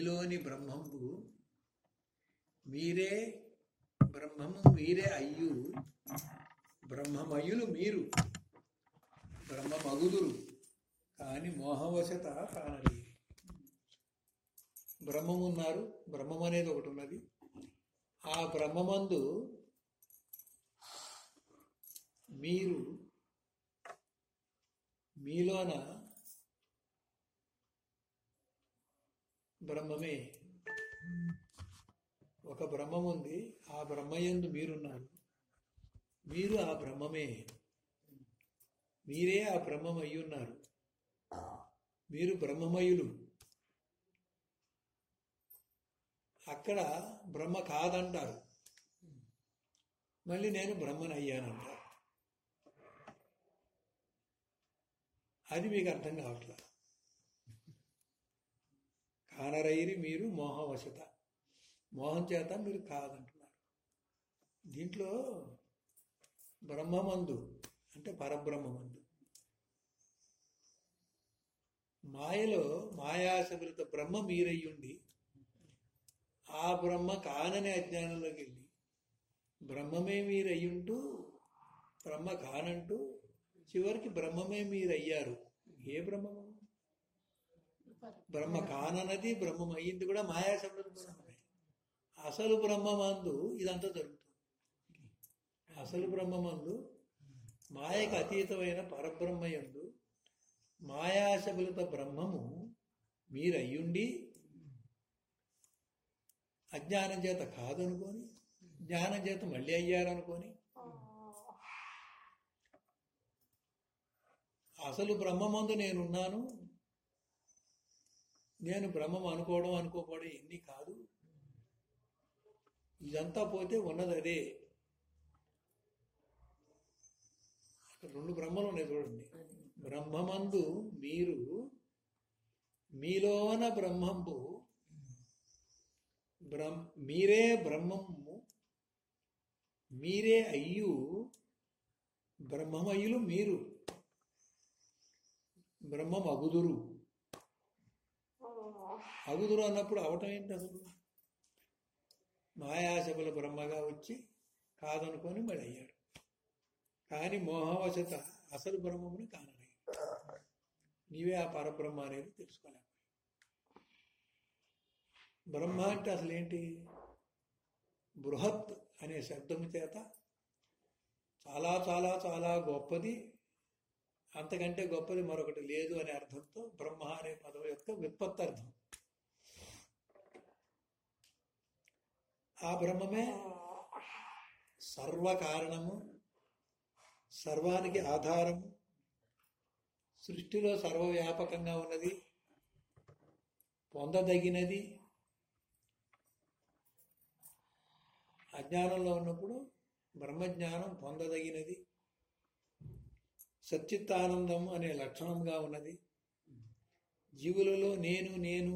మీలోని బ్రహ్మంబు మీరే బ్రహ్మము మీరే అయ్యు. బ్రహ్మమయులు మీరు. బ్రహ్మమగుదురు. కానీ మోహవశత కానది. బ్రహ్మం ఉన్నారు బ్రహ్మం అనేది ఒకటి ఉన్నది ఆ బ్రహ్మమందు మీరు మీలోన బ్రహ్మమే. ఒక బ్రహ్మం ఉంది ఆ బ్రహ్మయందు మీరున్నారు. మీరు ఆ బ్రహ్మమే. మీరే ఆ బ్రహ్మం అయ్యున్నారు మీరు బ్రహ్మమయులు. అక్కడ బ్రహ్మ కాదంటారు. మళ్ళీ నేను బ్రహ్మను అయ్యానంటారు అది మీకు అర్థం కావట్లేదు కానరైరి మీరు మోహవశత. మోహం చేత మీరు కాదంటున్నారు. దీంట్లో బ్రహ్మమందు అంటే పరబ్రహ్మమందు. మాయలో మాయాశబరిత బ్రహ్మ మీరయ్యుండి ఆ బ్రహ్మ కానని అజ్ఞానంలోకి వెళ్ళి బ్రహ్మమే మీరయ్యుంటూ బ్రహ్మ కానంటూ చివరికి బ్రహ్మమే మీరు అయ్యారు ఏ బ్రహ్మము? బ్రహ్మ కానన్నది బ్రహ్మం అయ్యింది కూడా మాయా. బ్రహ్మమే అసలు బ్రహ్మమందు ఇదంతా జరుగుతుంది. అసలు బ్రహ్మమందు మాయకు అతీతమైన పరబ్రహ్మయందు మాయాశబలిత బ్రహ్మము మీరయ్యుండి అజ్ఞానం చేత కాదనుకొని జ్ఞానం చేత మళ్ళీ అయ్యారనుకొని అసలు బ్రహ్మమందు నేనున్నాను నేను బ్రహ్మం అనుకోవడం అనుకోకపోవడం ఎన్ని కాదు. ఇదంతా పోతే ఉన్నది అదే. అక్కడ రెండు బ్రహ్మలు ఉన్నాయి చూడండి. బ్రహ్మమందు మీరు మీలోన బ్రహ్మంబు బ్రహ్మ మీరే బ్రహ్మము మీరే అయ్యు బ్రహ్మమయులు మీరు. బ్రహ్మం అగుదురు అన్నప్పుడు అవటం ఏంటి అసలు? మాయాశబల బ్రహ్మగా వచ్చి కాదనుకొని మరి అయ్యాడు. కానీ మోహవశత అసలు బ్రహ్మముని కానని నీవే ఆ పరబ్రహ్మ అనేది తెలుసుకోలేకపోయి బ్రహ్మ అంటే అసలు ఏంటి? బృహత్ అనే శబ్దము చేత చాలా చాలా చాలా గొప్పది అంతకంటే గొప్పది మరొకటి లేదు అనే అర్థంతో బ్రహ్మ అనే పదం యొక్క విత్పత్తి అర్థం ఆ బ్రహ్మమే సర్వకారణము సర్వానికి ఆధారము సృష్టిలో సర్వవ్యాపకంగా ఉన్నది పొందదగినది అజ్ఞానంలో ఉన్నప్పుడు బ్రహ్మజ్ఞానం పొందదగినది సచ్చిత్తానందం అనే లక్షణంగా ఉన్నది జీవులలో నేను నేను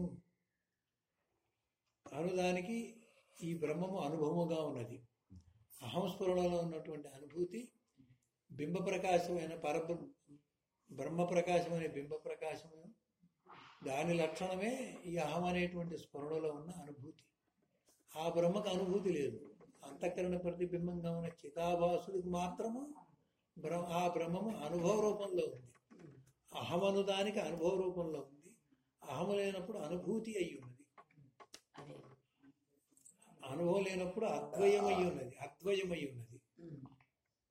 అనుదానికి ఈ బ్రహ్మము అనుభవముగా ఉన్నది. అహంస్ఫురణలో ఉన్నటువంటి అనుభూతి బింబ ప్రకాశమైన పరబ్ర బ్రహ్మ ప్రకాశమైన బింబ ప్రకాశము దాని లక్షణమే ఈ అహం అనేటువంటి స్ఫురణలో ఉన్న అనుభూతి. ఆ బ్రహ్మకు అనుభూతి లేదు. అంతఃకరణ ప్రతిబింబంగా ఉన్న చితాభాసుడికి మాత్రము బ్రహ్మ ఆ బ్రహ్మము అనుభవ రూపంలో ఉంది. అహమను దానికి అనుభవ రూపంలో ఉంది. అహము లేనప్పుడు అనుభూతి అయి ఉన్నది అనుభవం లేనప్పుడు అద్వయమై ఉన్నది అద్వయమై ఉన్నది.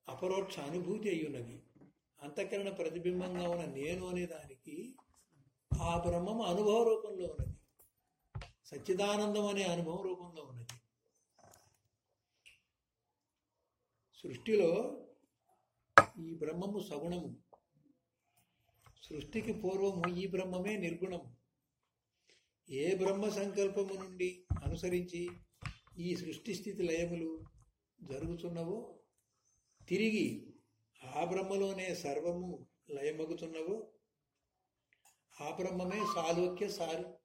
అపరోక్ష అనుభూతి అయి ఉన్నది. అంతఃకరణ ప్రతిబింబంగా ఉన్న నేను అనే దానికి ఆ బ్రహ్మము అనుభవ రూపంలో ఉన్నది. సచ్చిదానందం అనే అనుభవ రూపంలో ఉన్నది. సృష్టిలో ఈ బ్రహ్మము సగుణము. సృష్టికి పూర్వము ఈ బ్రహ్మమే నిర్గుణము. ఏ బ్రహ్మ సంకల్పము నుండి అనుసరించి ఈ సృష్టి స్థితి లయములు జరుగుతున్నవో తిరిగి ఆ బ్రహ్మలోనే సర్వము లయమగుతున్నవో ఆ బ్రహ్మమే సాలోక్య సారు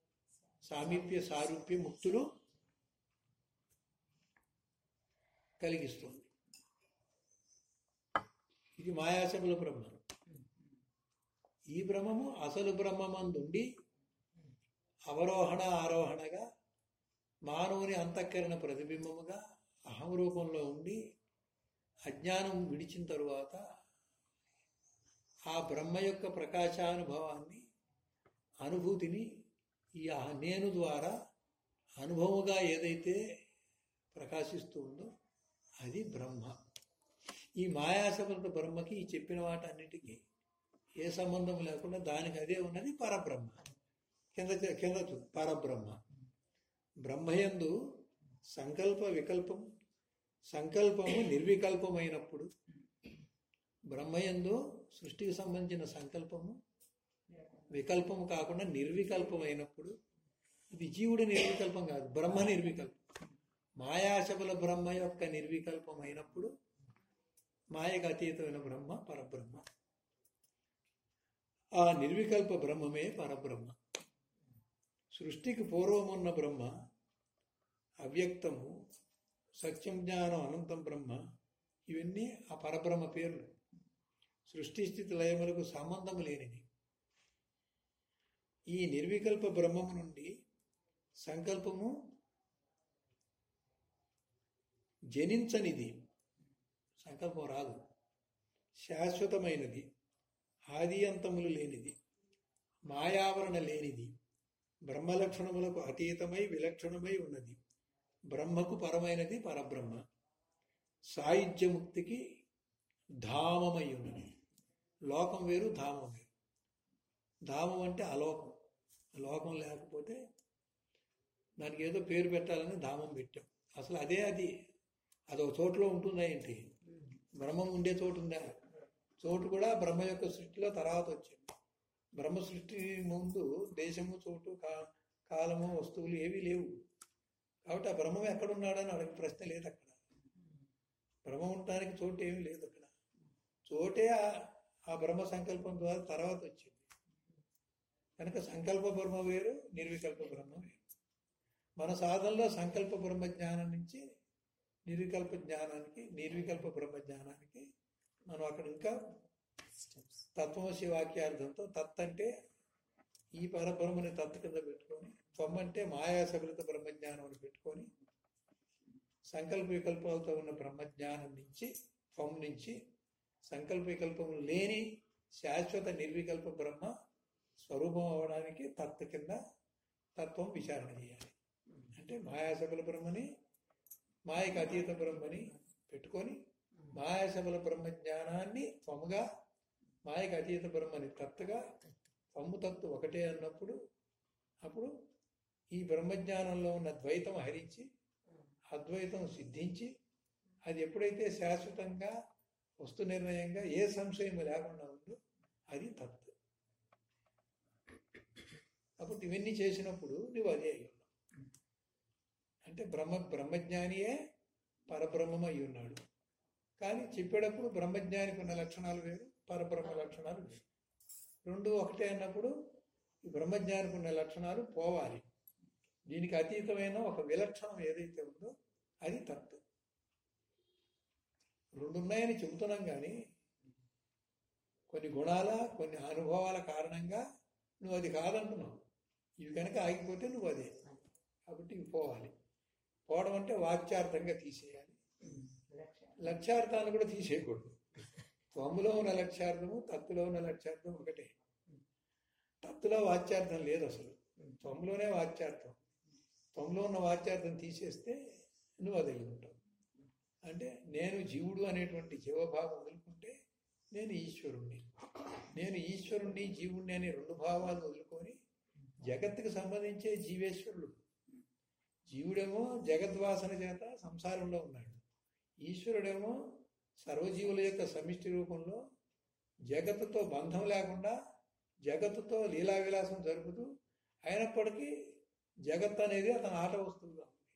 సామీప్య సారూప్య ముక్తులు కలిగిస్తుంది. ఇది మాయాశముల బ్రహ్మ. ఈ బ్రహ్మము అసలు బ్రహ్మమందుండి అవరోహణ ఆరోహణగా మానవుని అంతఃకరణ ప్రతిబింబముగా అహం రూపంలో ఉండి అజ్ఞానం విడిచిన తరువాత ఆ బ్రహ్మ యొక్క ప్రకాశానుభవాన్ని అనుభూతిని ఈ ఆ నేను ద్వారా అనుభవముగా ఏదైతే ప్రకాశిస్తూ ఉందో అది బ్రహ్మ. ఈ మాయాసమృత బ్రహ్మకి ఈ చెప్పిన వాటన్నిటికీ ఏ సంబంధం లేకుండా దానికి అదే ఉన్నది పరబ్రహ్మ. కింద కింద పరబ్రహ్మ. బ్రహ్మయందు సంకల్ప వికల్పం సంకల్పము నిర్వికల్పమైనప్పుడు బ్రహ్మయందు సృష్టికి సంబంధించిన సంకల్పము వికల్పము కాకుండా నిర్వికల్పమైనప్పుడు ఇది జీవుడి నిర్వికల్పం కాదు బ్రహ్మ నిర్వికల్పం. మాయాశబల బ్రహ్మ యొక్క నిర్వికల్పమైనప్పుడు మాయకు అతీతమైన బ్రహ్మ పరబ్రహ్మ. ఆ నిర్వికల్ప బ్రహ్మమే పరబ్రహ్మ. సృష్టికి పూర్వమున్న బ్రహ్మ అవ్యక్తము సత్యం జ్ఞానం అనంతం బ్రహ్మ ఇవన్నీ ఆ పరబ్రహ్మ పేర్లు. సృష్టి స్థితి లయములకు సంబంధము లేనిది. ఈ నిర్వికల్ప బ్రహ్మము నుండి సంకల్పము జనించనిది. సంకల్పం రాదు. శాశ్వతమైనది. ఆది అంతములు లేనిది. మాయావరణ లేనిది. బ్రహ్మలక్షణములకు అతీతమై విలక్షణమై ఉన్నది. బ్రహ్మకు పరమైనది పరబ్రహ్మ. సాయుధ్యముక్తికి ధామమై ఉన్నది లోకం వేరు ధామం వేరు. ధామం అంటే అలోకం. లోకం లేకపోతే దానికి ఏదో పేరు పెట్టాలని ధామం పెట్టాం. అసలు అదే అది. అదొక చోటులో ఉంటుందా ఏంటి? బ్రహ్మం ఉండే చోటు ఉందా? చోటు కూడా బ్రహ్మ యొక్క సృష్టిలో తర్వాత వచ్చింది. బ్రహ్మ సృష్టి ముందు దేశము చోటు కా కాలము వస్తువులు ఏవీ లేవు. కాబట్టి ఆ బ్రహ్మం ఎక్కడున్నాడని అడిగే ప్రశ్న లేదు అక్కడ. బ్రహ్మం ఉండడానికి చోటు ఏమీ లేదు అక్కడ. చోటే ఆ- ఆ బ్రహ్మ సంకల్పం ద్వారా తర్వాత వచ్చింది. కనుక సంకల్ప బ్రహ్మ వేరు నిర్వికల్ప బ్రహ్మ వేరు. మన సాధనలో సంకల్ప బ్రహ్మ జ్ఞానం నుంచి నిర్వికల్ప జ్ఞానానికి నిర్వికల్ప బ్రహ్మ జ్ఞానానికి మనం అక్కడ ఇంకా తత్వమసి వాక్యార్థంతో తత్ అంటే ఈ పరబ్రహ్మని తత్ కింద పెట్టుకొని త్వం అంటే మాయా సకృత బ్రహ్మజ్ఞానం అని పెట్టుకొని సంకల్ప వికల్పాలతో ఉన్న బ్రహ్మజ్ఞానం నుంచి త్వం నుంచి సంకల్ప వికల్పములు లేని శాశ్వత నిర్వికల్ప బ్రహ్మ స్వరూపం అవడానికి తత్వ కింద తత్వం విచారణ చేయాలి. అంటే మాయాసకల బ్రహ్మని మాయకు అతీత బ్రహ్మని పెట్టుకొని మాయాసకల బ్రహ్మ జ్ఞానాన్ని త్వముగా మాయకు అతీత బ్రహ్మని తత్తుగా త్వము తత్తు ఒకటే అన్నప్పుడు అప్పుడు ఈ బ్రహ్మజ్ఞానంలో ఉన్న ద్వైతం హరించి అద్వైతం సిద్ధించి అది ఎప్పుడైతే శాశ్వతంగా వస్తు నిర్ణయంగా ఏ సంశయం లేకుండా ఉందో అది తత్తు అప్పుడు ఇవన్నీ చేసినప్పుడు నువ్వు అదే అయి ఉన్నావు. అంటే బ్రహ్మ బ్రహ్మజ్ఞానియే పరబ్రహ్మం అయి ఉన్నాడు. కానీ చెప్పేటప్పుడు బ్రహ్మజ్ఞానికి ఉన్న లక్షణాలు వేరు పరబ్రహ్మ లక్షణాలు వేరు. రెండు ఒకటే అన్నప్పుడు ఈ బ్రహ్మజ్ఞానికి ఉన్న లక్షణాలు పోవాలి. దీనికి అతీతమైన ఒక విలక్షణం ఏదైతే ఉందో అది తత్తు రెండు ఉన్నాయని చెబుతున్నాం కానీ కొన్ని గుణాల కొన్ని అనుభవాల కారణంగా నువ్వు అది కాదంటున్నావు. ఇవి కనుక ఆగిపోతే నువ్వు అదే. కాబట్టి ఇవి పోవాలి. పోవడం అంటే వాక్యార్థంగా తీసేయాలి. లక్ష్యార్థాన్ని కూడా తీసేయకూడదు. త్వములో ఉన్న లక్ష్యార్థము తత్తులో ఉన్న లక్ష్యార్థం ఒకటే. తత్తులో వాచ్యార్థం లేదు అసలు. త్వములోనే వాచ్యార్థం. త్వములో ఉన్న వాచ్యార్థం తీసేస్తే నువ్వు అది ఉంటావు. అంటే నేను జీవుడు అనేటువంటి జీవభావం వదులుకుంటే నేను ఈశ్వరుణ్ణి. నేను ఈశ్వరుణ్ణి జీవుణ్ణి అనే రెండు భావాలు వదులుకొని జగత్తుకు సంబంధించే జీవేశ్వరుడు. జీవుడేమో జగద్వాసన చేత సంసారంలో ఉన్నాడు. ఈశ్వరుడేమో సర్వజీవుల యొక్క సమిష్టి రూపంలో జగత్తుతో బంధం లేకుండా జగత్తుతో లీలా విలాసం జరుపుతూ అయినప్పటికీ జగత్ అనేది అతను ఆట వస్తువుగా ఉంది.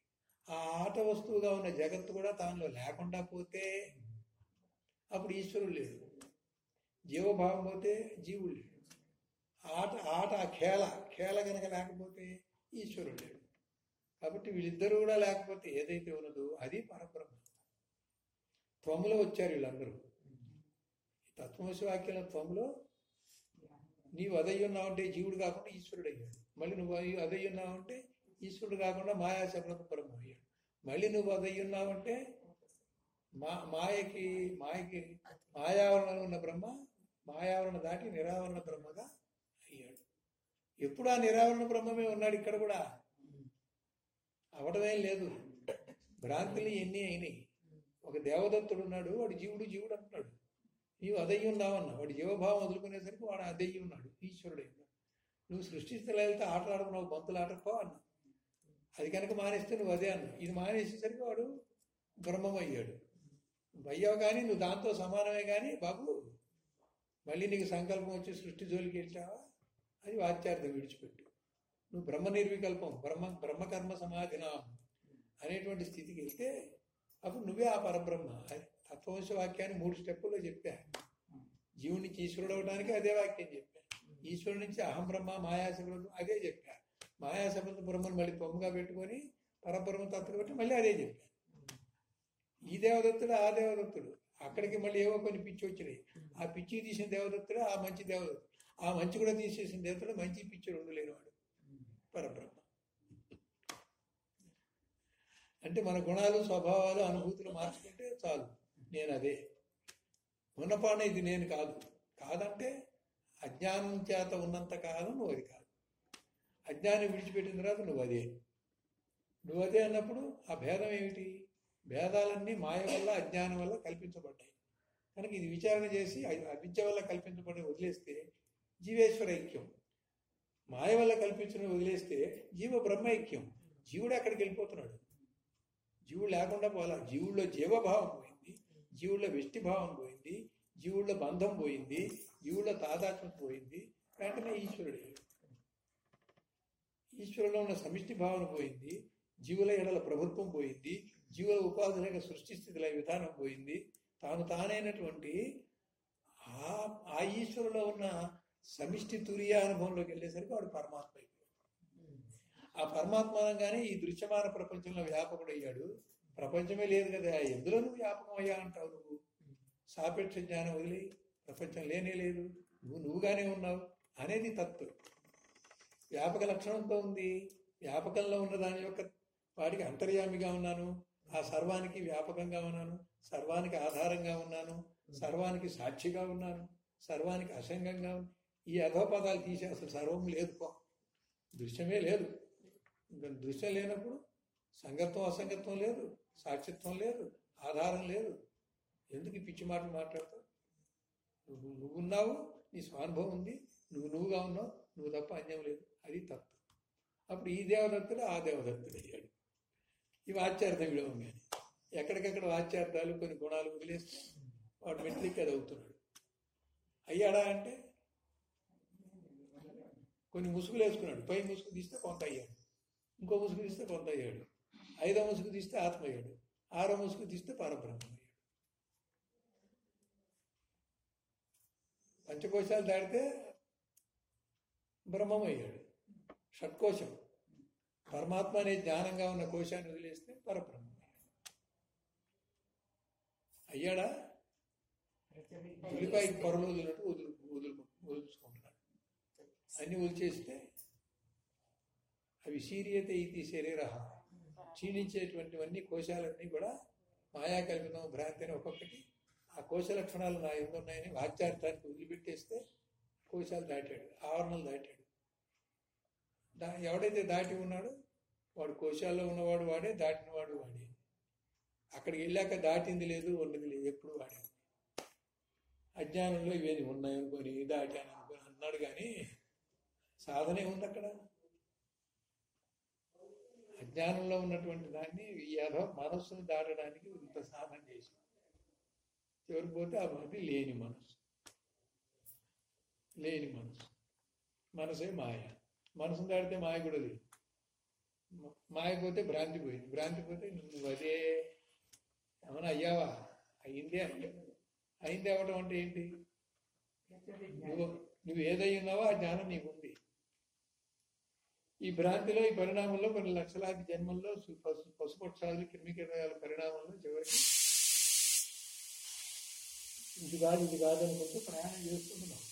ఆ ఆట వస్తువుగా ఉన్న జగత్తు కూడా తానులో లేకుండా పోతే అప్పుడు ఈశ్వరుడు లేడు. జీవభావం పోతే జీవుడు లేడు. ఆట ఆట ఖేల ఖేళ కనుక లేకపోతే ఈశ్వరుడు లేడు. కాబట్టి వీళ్ళిద్దరూ కూడా లేకపోతే ఏదైతే ఉన్నదో అది పరబ్రహ్మ. త్వములో వచ్చారు వీళ్ళందరూ. తత్వమసి వాక్యం త్వములో నీవు అదయ్యి అంటే జీవుడు కాకుండా ఈశ్వరుడు అయ్యాడు మళ్ళీ నువ్వు అయ్యి- అదయ్యి ఈశ్వరుడు కాకుండా మాయా శబ్దకు అయ్యాడు మళ్ళీ నువ్వు అదయ్యి ఉన్నావంటే మా మాయకి మాయకి మాయావరణలో ఉన్న బ్రహ్మ మాయావరణ దాటి నిరావరణ బ్రహ్మగా అయ్యాడు. ఎప్పుడు ఆ నిరావరణ బ్రహ్మమే ఉన్నాడు ఇక్కడ కూడా? అవడమేం లేదు. భ్రాంతులు ఎన్ని అయినాయి ఒక దేవదత్తుడు ఉన్నాడు వాడు జీవుడు జీవుడు అంటున్నాడు. నీవు అదయ్యి ఉన్నావన్నా వాడు జీవభావం వదులుకునేసరికి వాడు అదయ్యి ఉన్నాడు ఈశ్వరుడు నువ్వు సృష్టిస్తలేతే ఆటలాడుకున్నావు బంతులు ఆటకో అన్నా. అది కనుక మానేస్తే నువ్వు అదే అన్నా ఇది మానేసేసరికి వాడు బ్రహ్మం అయ్యాడు నువ్వు అయ్యావు కానీ నువ్వు దాంతో సమానమే కానీ బాబు మళ్ళీ నీకు సంకల్పం వచ్చి సృష్టి జోలికి వెళ్తావా అది వాచ్యార్థం విడిచిపెట్టు. నువ్వు బ్రహ్మ నిర్వికల్పం బ్రహ్మ బ్రహ్మకర్మ సమాధినా అనేటువంటి స్థితికి వెళ్తే అప్పుడు నువ్వే ఆ పరబ్రహ్మ. తత్వవంశ వాక్యాన్ని మూడు స్టెప్పుల్లో చెప్పా. ఈశ్వరుడు అవడానికి అదే వాక్యం చెప్పా. ఈశ్వరుడు నుంచి అహం బ్రహ్మ మాయాశబ్దం అదే చెప్పా మాయాశబ్ద బ్రహ్మను మళ్ళీ పొమ్మగా పెట్టుకొని పరబ్రహ్మ తత్వం పెట్టి మళ్ళీ అదే చెప్పా ఈ దేవదత్తుడు ఆ దేవదత్తుడు అక్కడికి మళ్ళీ ఏవో కొన్ని పిచ్చి వచ్చినాయి. ఆ పిచ్చి తీసిన దేవదత్తుడు ఆ మంచి దేవదత్తుడు. ఆ మంచి కూడా తీసేసిన దేవతడు మంచి పిచ్చి రెండు లేనివాడు. పరబ్రహ్మ. అంటే మన గుణాలు స్వభావాలు అనుభూతులు మార్చుకుంటే చాలు. నేను అదే. ఉన్నపాన ఇది నేను కాదు. కాదంటే అజ్ఞానం చేత ఉన్నంత కాలం నువ్వు అది కాదు. అజ్ఞానం విడిచిపెట్టిన తర్వాత నువ్వు అదే. నువ్వు అదే అన్నప్పుడు ఆ భేదం ఏమిటి? భేదాలన్నీ మాయ వల్ల అజ్ఞానం వల్ల కల్పించబడ్డాయి. కనుక ఇది విచారణ చేసి అవిద్య వల్ల కల్పించబడి వదిలేస్తే జీవేశ్వర ఐక్యం. మాయ వల్ల కల్పించిన వదిలేస్తే జీవ బ్రహ్మ ఐక్యం. జీవుడు అక్కడికి వెళ్ళిపోతున్నాడు. జీవుడు లేకుండా పోలా. జీవుల్లో జీవభావం పోయింది. జీవుల్లో వ్యష్టిభావం పోయింది. జీవుల్లో బంధం పోయింది. జీవుల తాదాత్మ్యం పోయింది. వెంటనే ఈశ్వరుడు ఈశ్వరులో ఉన్న సమిష్టి భావన పోయింది. జీవుల ఎడల ప్రభుత్వం పోయింది. జీవుల ఉపాధుల సృష్టి స్థితిల విధానం పోయింది. తాను తానైనటువంటి ఆ ఆ ఈశ్వరులో ఉన్న సమిష్టి తురియ అనుభవంలోకి వెళ్ళేసరికి వాడు పరమాత్మ అయిపోయాడు. ఆ పరమాత్మనంగానే ఈ దృశ్యమాన ప్రపంచంలో వ్యాపకుడయ్యాడు. ప్రపంచమే లేదు కదా. ఎందులో నువ్వు వ్యాపకం అయ్యా అంటావు నువ్వు? సాపేక్ష జ్ఞానం వదిలి ప్రపంచం లేనే లేదు. నువ్వు నువ్వుగానే ఉన్నావు అనేది తత్వం వ్యాపక లక్షణంతో ఉంది. వ్యాపకంలో ఉన్న దాని యొక్క వాడికి అంతర్యామిగా ఉన్నాను. ఆ సర్వానికి వ్యాపకంగా ఉన్నాను. సర్వానికి ఆధారంగా ఉన్నాను. సర్వానికి సాక్షిగా ఉన్నాను. సర్వానికి అసంగంగా ఉన్నాను ఈ అధోపదాలు తీసి అసలు సర్వం లేదు పో. దృశ్యమే లేదు. ఇంకా దృశ్యం లేనప్పుడు సంగత్వం అసంగత్వం లేదు. సాక్షిత్వం లేదు. ఆధారం లేదు. ఎందుకు పిచ్చి మాటలు మాట్లాడతావు? నువ్వు నువ్వు ఉన్నావు నీ స్వానుభవం ఉంది నువ్వు నువ్వుగా ఉన్నావు నువ్వు తప్ప అన్యం లేదు. అది తత్వం అప్పుడు ఈ దేవదత్తుడు ఆ దేవదత్తుడు అయ్యాడు. ఈ వాచ్యార్థం విడవం కానీ ఎక్కడికక్కడ వాచ్యార్థాలు కొన్ని గుణాలు వదిలేస్తే వాడు మెట్లిక్ అది అవుతున్నాడు అయ్యాడా అంటే? కొన్ని ముసుగులు వేసుకున్నాడు. పై ముసుగు తీస్తే కొంత అయ్యాడు. ఇంకో ముసుగు తీస్తే కొంత అయ్యాడు. ఐదో ముసుగు తీస్తే ఆత్మ అయ్యాడు. ఆరో ముసుగు తీస్తే పరబ్రహ్మ అయ్యాడు పంచకోశాలు దాటితే బ్రహ్మం అయ్యాడు షట్కోశం. పరమాత్మ అనే జ్ఞానంగా ఉన్న కోశాన్ని వదిలేస్తే పరబ్రహ్మ అయ్యాడా? ఉల్లిపాయకి పొరలు వదిలినట్టు వదులు వదులు వదులుచుకుంటున్నాడు. అన్ని వదిలిచేస్తే అవి సీరియత ఇది శరీర క్షీణించేటువంటివన్నీ కోశాలన్నీ కూడా మాయా కల్పితం భ్రాంతి అని ఒక్కొక్కటి ఆ కోశ లక్షణాలు నా ఎందున్నాయని వాచ్యార్థానికి వదిలిపెట్టేస్తే కోశాలు దాటాడు ఆవరణలు దాటాడు. దా ఎవడైతే దాటి ఉన్నాడో వాడు కోశాల్లో ఉన్నవాడు వాడే దాటినవాడు వాడే. అక్కడికి వెళ్ళాక దాటింది లేదు ఉన్నది లేదు ఎప్పుడు వాడే. అజ్ఞానంలో ఇవేది ఉన్నాయనుకొని దాటాను అనుకొని అన్నాడు కానీ సాధనే ఉంది అక్కడ. అజ్ఞానంలో ఉన్నటువంటి దాన్ని ఈ అధో మనస్సును దాటడానికి ఇంత సాధన చేసింది ఎవరు పోతే ఆ లేని మనసు. లేని మనసు. మనసే మాయ. మనసును దాడితే మాయ కూడా లేదు. మాయ పోతే భ్రాంతి పోయింది. భ్రాంతి పోతే నువ్వు అదే ఏమన్నా అయ్యావా? అయింది అయింది అవ్వటం అంటే ఏంటి? నువ్వు నువ్వు ఏదై ఆ జ్ఞానం నీకుంది. ఈ భ్రాంతిలో ఈ పరిణామంలో కొన్ని లక్షలాది జన్మల్లో పశు పశుపక్షాదులు క్రిమికరణాల పరిణామంలో చివరికి ఇది కాదు ఇది కాదు అనుకుంటూ ప్రయాణం చేస్తున్నాం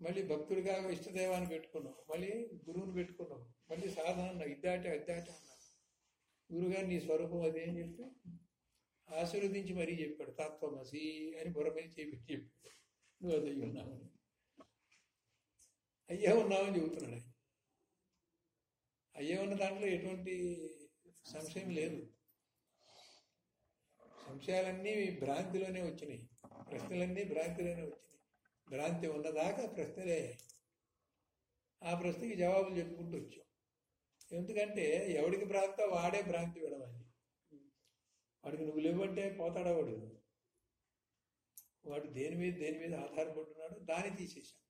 మళ్ళీ భక్తుడిగా ఇష్టదేవాన్ని పెట్టుకున్నాం. మళ్ళీ గురువుని పెట్టుకున్నాం. మళ్ళీ సాధన అన్నావు ఇద్దాటే అద్దాటే అన్నావు గురుగారు నీ స్వరూపం అదే అని చెప్పి ఆశీర్వదించి మరీ చెప్పాడు. తత్వమసి అని బుర్రమని చెప్పి చెప్పాడు. నువ్వు అది అయ్యి ఉన్నావని అయ్యే ఉన్నావని చెబుతున్నాడు అయ్యే ఉన్న దాంట్లో ఎటువంటి సంశయం లేదు. సంశయాలన్నీ భ్రాంతిలోనే వచ్చినాయి. ప్రశ్నలన్నీ భ్రాంతిలోనే వచ్చినాయి. భ్రాంతి ఉన్నదాకా ప్రశ్నలే. ఆ ప్రశ్నకి జవాబులు చెప్పుకుంటూ వచ్చాం. ఎందుకంటే ఎవడికి భ్రాంతో వాడే భ్రాంతి విడవాలి. వాడికి నువ్వు లేవంటే పోతాడా వాడు వాడు దేని మీద దేని మీద ఆధారపడుతున్నాడు దాన్ని తీసేశాం.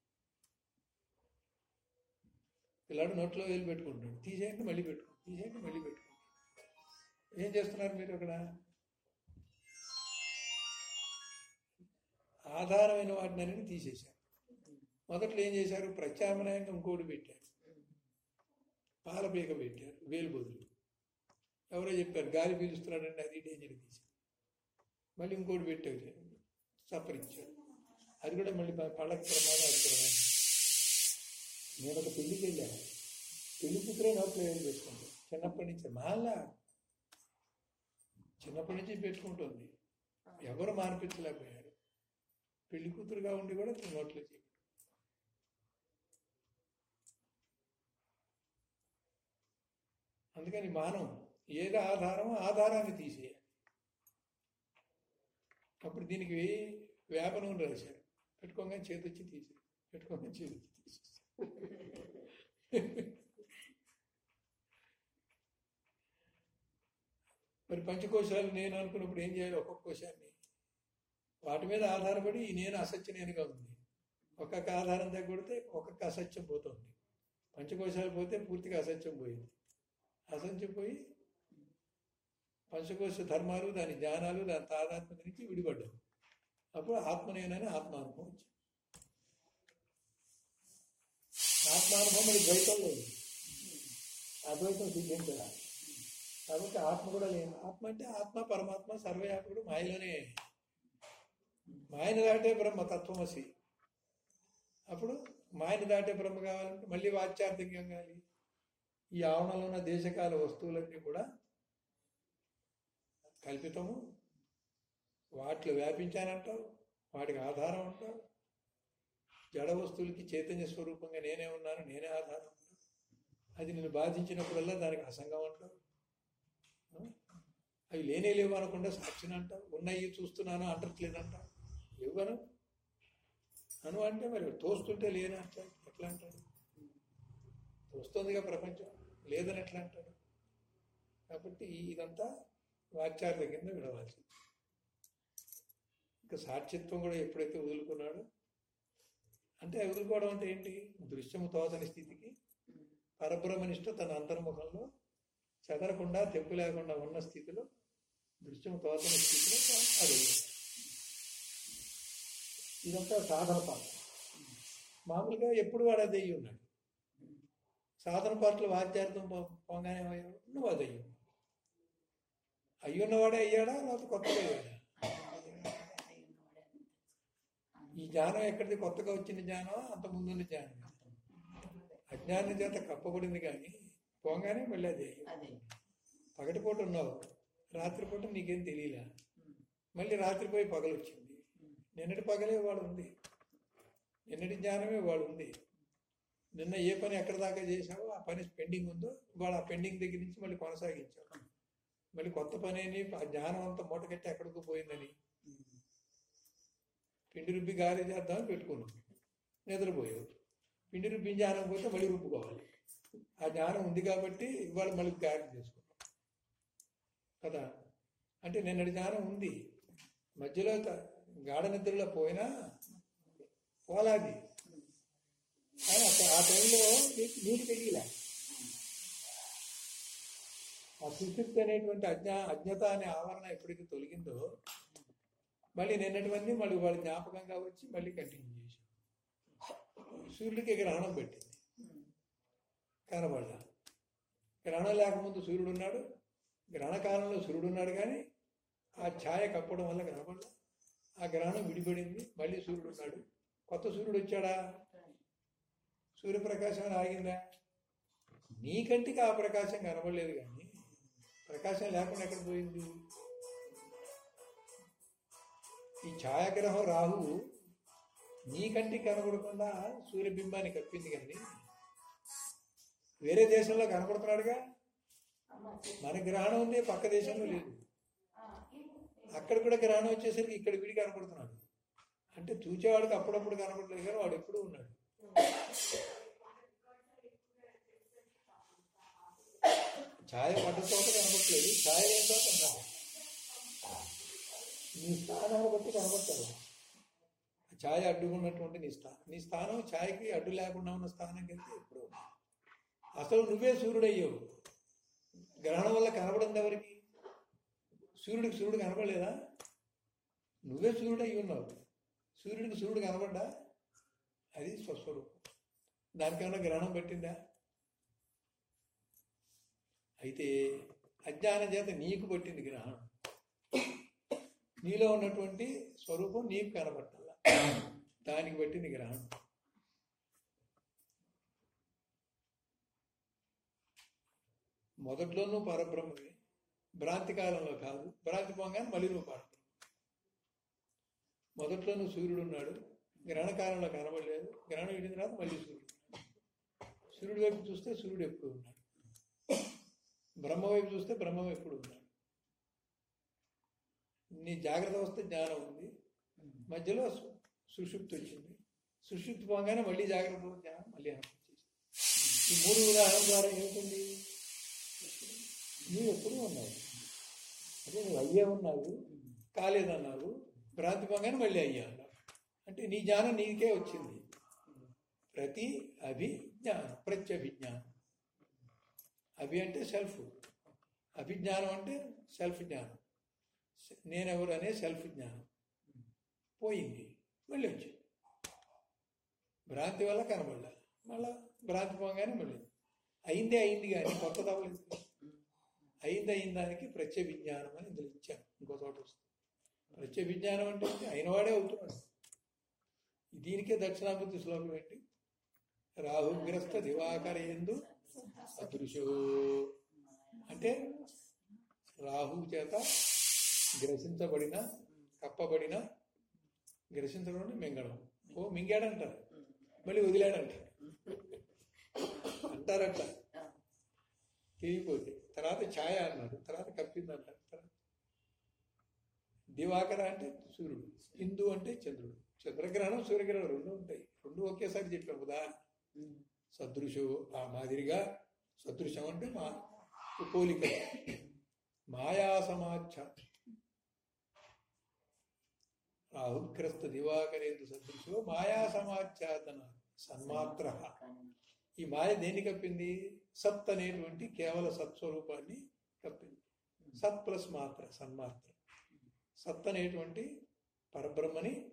పిల్లాడు నోట్లో వేలు పెట్టుకుంటున్నాడు. తీసేయండి మళ్ళీ పెట్టుకో తీసేయండి మళ్ళీ పెట్టుకో. ఏం చేస్తున్నారు మీరు అక్కడ? ఆధారమైన వాటిని అనేది తీసేశారు. మొదట్లో ఏం చేశారు? ప్రత్యామ్నాయంగా ఇంకోటి పెట్టారు. పాలపీక పెట్టారు. వేలు బదులు. ఎవరో చెప్పారు గాలి పీలుస్తున్నాడండి అది డేంజర్ తీశారు మళ్ళీ ఇంకోటి పెట్టారు. సఫరించారు అది కూడా మళ్ళీ పళ్ళకి ప్రమాదం అది ప్రమాదం. నేను ఒక పెళ్ళికి వెళ్ళాను పెళ్ళి కూతురే నాకు ఏం పెట్టుకుంటాను చిన్నప్పటి నుంచి మళ్ళా చిన్నప్పటి నుంచి పెట్టుకుంటుంది. ఎవరు మార్పించలేకపోయారు పెళ్ళి కూతురుగా ఉండి కూడా నోట్లో చేయి అందుకని మానం ఏది ఆధారమో ఆధారాన్ని తీసేయాలి. అప్పుడు దీనికి వేప నూనె రాశారు. పెట్టుకోగానే చేతొచ్చి తీసి పెట్టుకోగానే చేతొచ్చి తీసేసి మరి పంచకోశాలు నేను అనుకున్నప్పుడు ఏం చేయాలి? ఒక్కొక్క కోశాన్ని వాటి మీద ఆధారపడి ఈ నేను అసత్య నేనుగా ఉంది. ఒక్కొక్క ఆధారం తగ్గొడితే ఒక్కొక్క అసత్యం పోతుంది. పంచకోశాలు పోతే పూర్తిగా అసత్యం పోయింది. అసత్యం పోయి పంచకోశ ధర్మాలు దాని జ్ఞానాలు దాని తాదాత్మ్య నుంచి విడిపడ్డాం అప్పుడు ఆత్మనేనని ఆత్మానుభవం వచ్చింది. ఆత్మానుభవం మరి ద్వైతంలో ఉంది. అద్వైతం సిద్ధించడానికి. కాబట్టి ఆత్మ కూడా లేదు ఆత్మ అంటే ఆత్మ పరమాత్మ సర్వయాకుడు మాయలోనే మాయను దాటే బ్రహ్మ తత్వమసి అప్పుడు మాయను దాటే బ్రహ్మ కావాలంటే మళ్ళీ వాచ్యార్థికం కావాలి. ఈ ఆవరణలో ఉన్న దేశకాల వస్తువులన్నీ కూడా కల్పితము. వాటిలో వ్యాపించానంటావు వాటికి ఆధారం అంటావు. జడ వస్తువులకి చైతన్య స్వరూపంగా నేనే ఉన్నాను నేనే ఆధారం ఉంటాను అది నేను బాధించినప్పుడల్లా దానికి అసంగం అంటావు. అవి లేనే లేవు అనకుండా సాక్షిని అంటావు. ఉన్నాయి చూస్తున్నాను అంటట్లేదంటావు. మనం అను అంటే మరి తోస్తుంటే లేని అంటాడు. ఎట్లా అంటాడు? తోస్తుందిగా ప్రపంచం లేదని ఎట్లా అంటాడు? కాబట్టి ఇదంతా వాచ్యార్థ కింద విడవాల్సింది ఇంకా సాక్షిత్వం కూడా ఎప్పుడైతే వదులుకున్నాడో అంటే వదులుకోవడం అంటే ఏంటి? దృశ్యము తోచని స్థితికి పరబ్రహ్మనిష్ట తన అంతర్ముఖంలో చెదరకుండా తెప్పు లేకుండా ఉన్న స్థితిలో దృశ్యము తోచని స్థితిలో అది ఇదంతా సాధన పాత్ర మామూలుగా ఎప్పుడు వాడు అది అయ్యి ఉన్నాడు. సాధన పాత్రలు వాద్యార్థం పోగానే నువ్వు అది అయ్యి అయ్యున్నవాడే అయ్యాడా లేకపోతే కొత్తగా అయ్యాడా? ఈ జ్ఞానం ఎక్కడిది? కొత్తగా వచ్చిన జ్ఞానం అంత ముందున్న జ్ఞానం అజ్ఞానం చేత కప్పబడింది కానీ పోగానే మళ్ళీ అదే పగటిపూట ఉన్నావు. రాత్రిపూట నీకేం తెలియలే? మళ్ళీ రాత్రిపోయి పగలు వచ్చింది నిన్నటి పగలే వాడు ఉంది. నిన్నటి జ్ఞానమే వాడు ఉంది. నిన్న ఏ పని ఎక్కడ దాకా చేశావో ఆ పని పెండింగ్ ఉందో వాడు ఆ పెండింగ్ దగ్గర నుంచి మళ్ళీ కొనసాగించావు మళ్ళీ కొత్త పని అని ఆ జ్ఞానం అంతా మూటకెట్టి ఎక్కడికి పోయిందని. పిండి రుబ్బి గాలి చేద్దామని పెట్టుకున్నాం. నిద్రపోయావు పిండి రుబ్బి జ్ఞానం పోతే మళ్ళీ రుబ్బుకోవాలి. ఆ జ్ఞానం ఉంది కాబట్టి ఇవాళ మళ్ళీ గాలి చేసుకున్నాం. కదా? అంటే నిన్నటి జ్ఞానం ఉంది. మధ్యలో గాఢ నిద్రలో పోయినా పోలాది కానీ ఆ టైంలో నీటి తెలియలే ఆ సుశుద్ధి అనేటువంటి అజ్ఞా అజ్ఞత అనే ఆవరణ ఎప్పుడైతే తొలగిందో మళ్ళీ నిన్నటివన్నీ మళ్ళీ వాళ్ళ జ్ఞాపకంగా వచ్చి మళ్ళీ కంటిన్యూ చేశాం సూర్యుడికి గ్రహణం పెట్టింది. కనబడ గ్రహణం లేకముందు సూర్యుడు ఉన్నాడు గ్రహణ కాలంలో సూర్యుడు ఉన్నాడు కానీ ఆ ఛాయ కప్పడం వల్ల కనబడలా. ఆ గ్రహణం విడిపడింది. మళ్ళీ సూర్యుడు ఉన్నాడు. కొత్త సూర్యుడు వచ్చాడా? సూర్యప్రకాశం ఆగిందా? నీ కంటికి ఆ ప్రకాశం కనబడలేదు కానీ ప్రకాశం లేకుండా ఎక్కడ పోయింది? ఈ ఛాయాగ్రహం రాహువు నీ కంటికి కనబడకుండా సూర్యబింబాన్ని కప్పింది కానీ వేరే దేశంలో కనబడుతున్నాడుగా? మన గ్రహణం ఉంది పక్క దేశంలో లేదు. అక్కడ కూడా గ్రహణం వచ్చేసరికి ఇక్కడ వీడి కనపడుతున్నాడు. అంటే చూచేవాడికి అప్పుడప్పుడు కనపడలేదు కానీ వాడు ఎప్పుడూ ఉన్నాడు. ఛాయ పడ్డ చోట కనపడలేదు. ఛాయ లేని చోట ఉన్నాడు నీ స్థానాన్ని బట్టి కనపడతాడు. ఛాయ అడ్డుకున్నటువంటి నీ స్థానం నీ స్థానం ఛాయకి అడ్డు లేకుండా ఉన్న స్థానం కంటే ఎప్పుడు అసలు నువ్వే సూర్యుడయ్యావు. గ్రహణం వల్ల కనపడింది ఎవరికి? సూర్యుడికి సూర్యుడు కనపడలేదా? నువ్వే సూర్యుడు అయి ఉన్నావు. సూర్యుడికి సూర్యుడు కనబడ్డా అది స్వస్వరూపం. దానికేమన్నా గ్రహణం పట్టిందా? అయితే అజ్ఞానం చేత నీకు పట్టింది గ్రహణం. నీలో ఉన్నటువంటి స్వరూపం నీకు కనబట్టాల దానికి పట్టింది గ్రహణం. మొదట్లోనూ పరబ్రహ్మమే భ్రాంతి కాలంలో కాదు. భ్రాంతి పోగానే మళ్ళీ నువ్వు పరబ్రహ్మ మొదట్లోనూ సూర్యుడు ఉన్నాడు. గ్రహణ కాలంలో కనబడలేదు. గ్రహణం విడిన తర్వాత మళ్ళీ సూర్యుడు సూర్యుడి వైపు చూస్తే సూర్యుడు ఎప్పుడు ఉన్నాడు? బ్రహ్మ వైపు చూస్తే బ్రహ్మం ఎప్పుడు ఉన్నాడు? నీ జాగ్రత్త వస్తే జ్ఞానం ఉంది. మధ్యలో సుషుప్తి వచ్చింది. సుషుప్తి పోగానే మళ్ళీ జాగ్రత్త జ్ఞానం మళ్ళీ అనుభవించేసి ఈ మూడు ఉదాహరణ ద్వారా ఏమిటండి? నువ్వు ఎప్పుడు ఉన్నావు. అదే నువ్వు అయ్యే ఉన్నావు కాలేదన్నావు భ్రాంతి పోగానే మళ్ళీ అయ్యా అన్నావు. అంటే నీ జ్ఞానం నీకే వచ్చింది. ప్రతి అభిజ్ఞానం ప్రత్యభిజ్ఞానం. అభి అంటే సెల్ఫ్. అభిజ్ఞానం అంటే సెల్ఫ్ జ్ఞానం నేనెవరు అనే సెల్ఫ్ జ్ఞానం పోయింది మళ్ళీ వచ్చింది. భ్రాంతి వల్ల కనబడాలి మళ్ళా భ్రాంతి పోగానే మళ్ళీ. అయిందే అయింది కానీ కొత్త అవ్వలేదు అయింది అయిన దానికి ప్రత్య విజ్ఞానం అని ఇందులో ఇచ్చాను. ఇంకో చోట వస్తుంది. ప్రత్యయ విజ్ఞానం అంటే ఏంటి? అయినవాడే అవుతున్నాడు. దీనికే దక్షిణామూర్తి శ్లోకం ఏంటి? రాహుగ్రస్త దివాకర ఎందు సదృశో అంటే రాహు చేత గ్రసించబడిన కప్పబడిన గ్రసించడం మింగడం. ఓ మింగాడంటారు. మళ్ళీ వదిలాడంటారు. అంటారంట. తిరిగిపోతే తర్వాత ఛాయ అన్నాడు తర్వాత కప్పింది అంటారు తర్వాత దివాకర అంటే సూర్యుడు హిందూ అంటే చంద్రుడు చంద్రగ్రహణం సూర్యగ్రహణం రెండు ఉంటాయి. రెండు ఒకేసారి చెప్పాం కదా. సదృశు ఆ మాదిరిగా సదృశం అంటే మా పోలిక. మాయా సమాచ్ఛ రాహుగ్రస్త దివాకరేందు సదృశో మాయా సమాచ్ఛాదన సన్మాత్ర. ఈ మాయ దేన్ని కప్పింది? సత్ అనేటువంటి కేవల సత్స్వరూపాన్ని కప్పింది. సత్ ప్లస్ మాత్ర సన్మాత్ర. సత్ అనేటువంటి పరబ్రహ్మని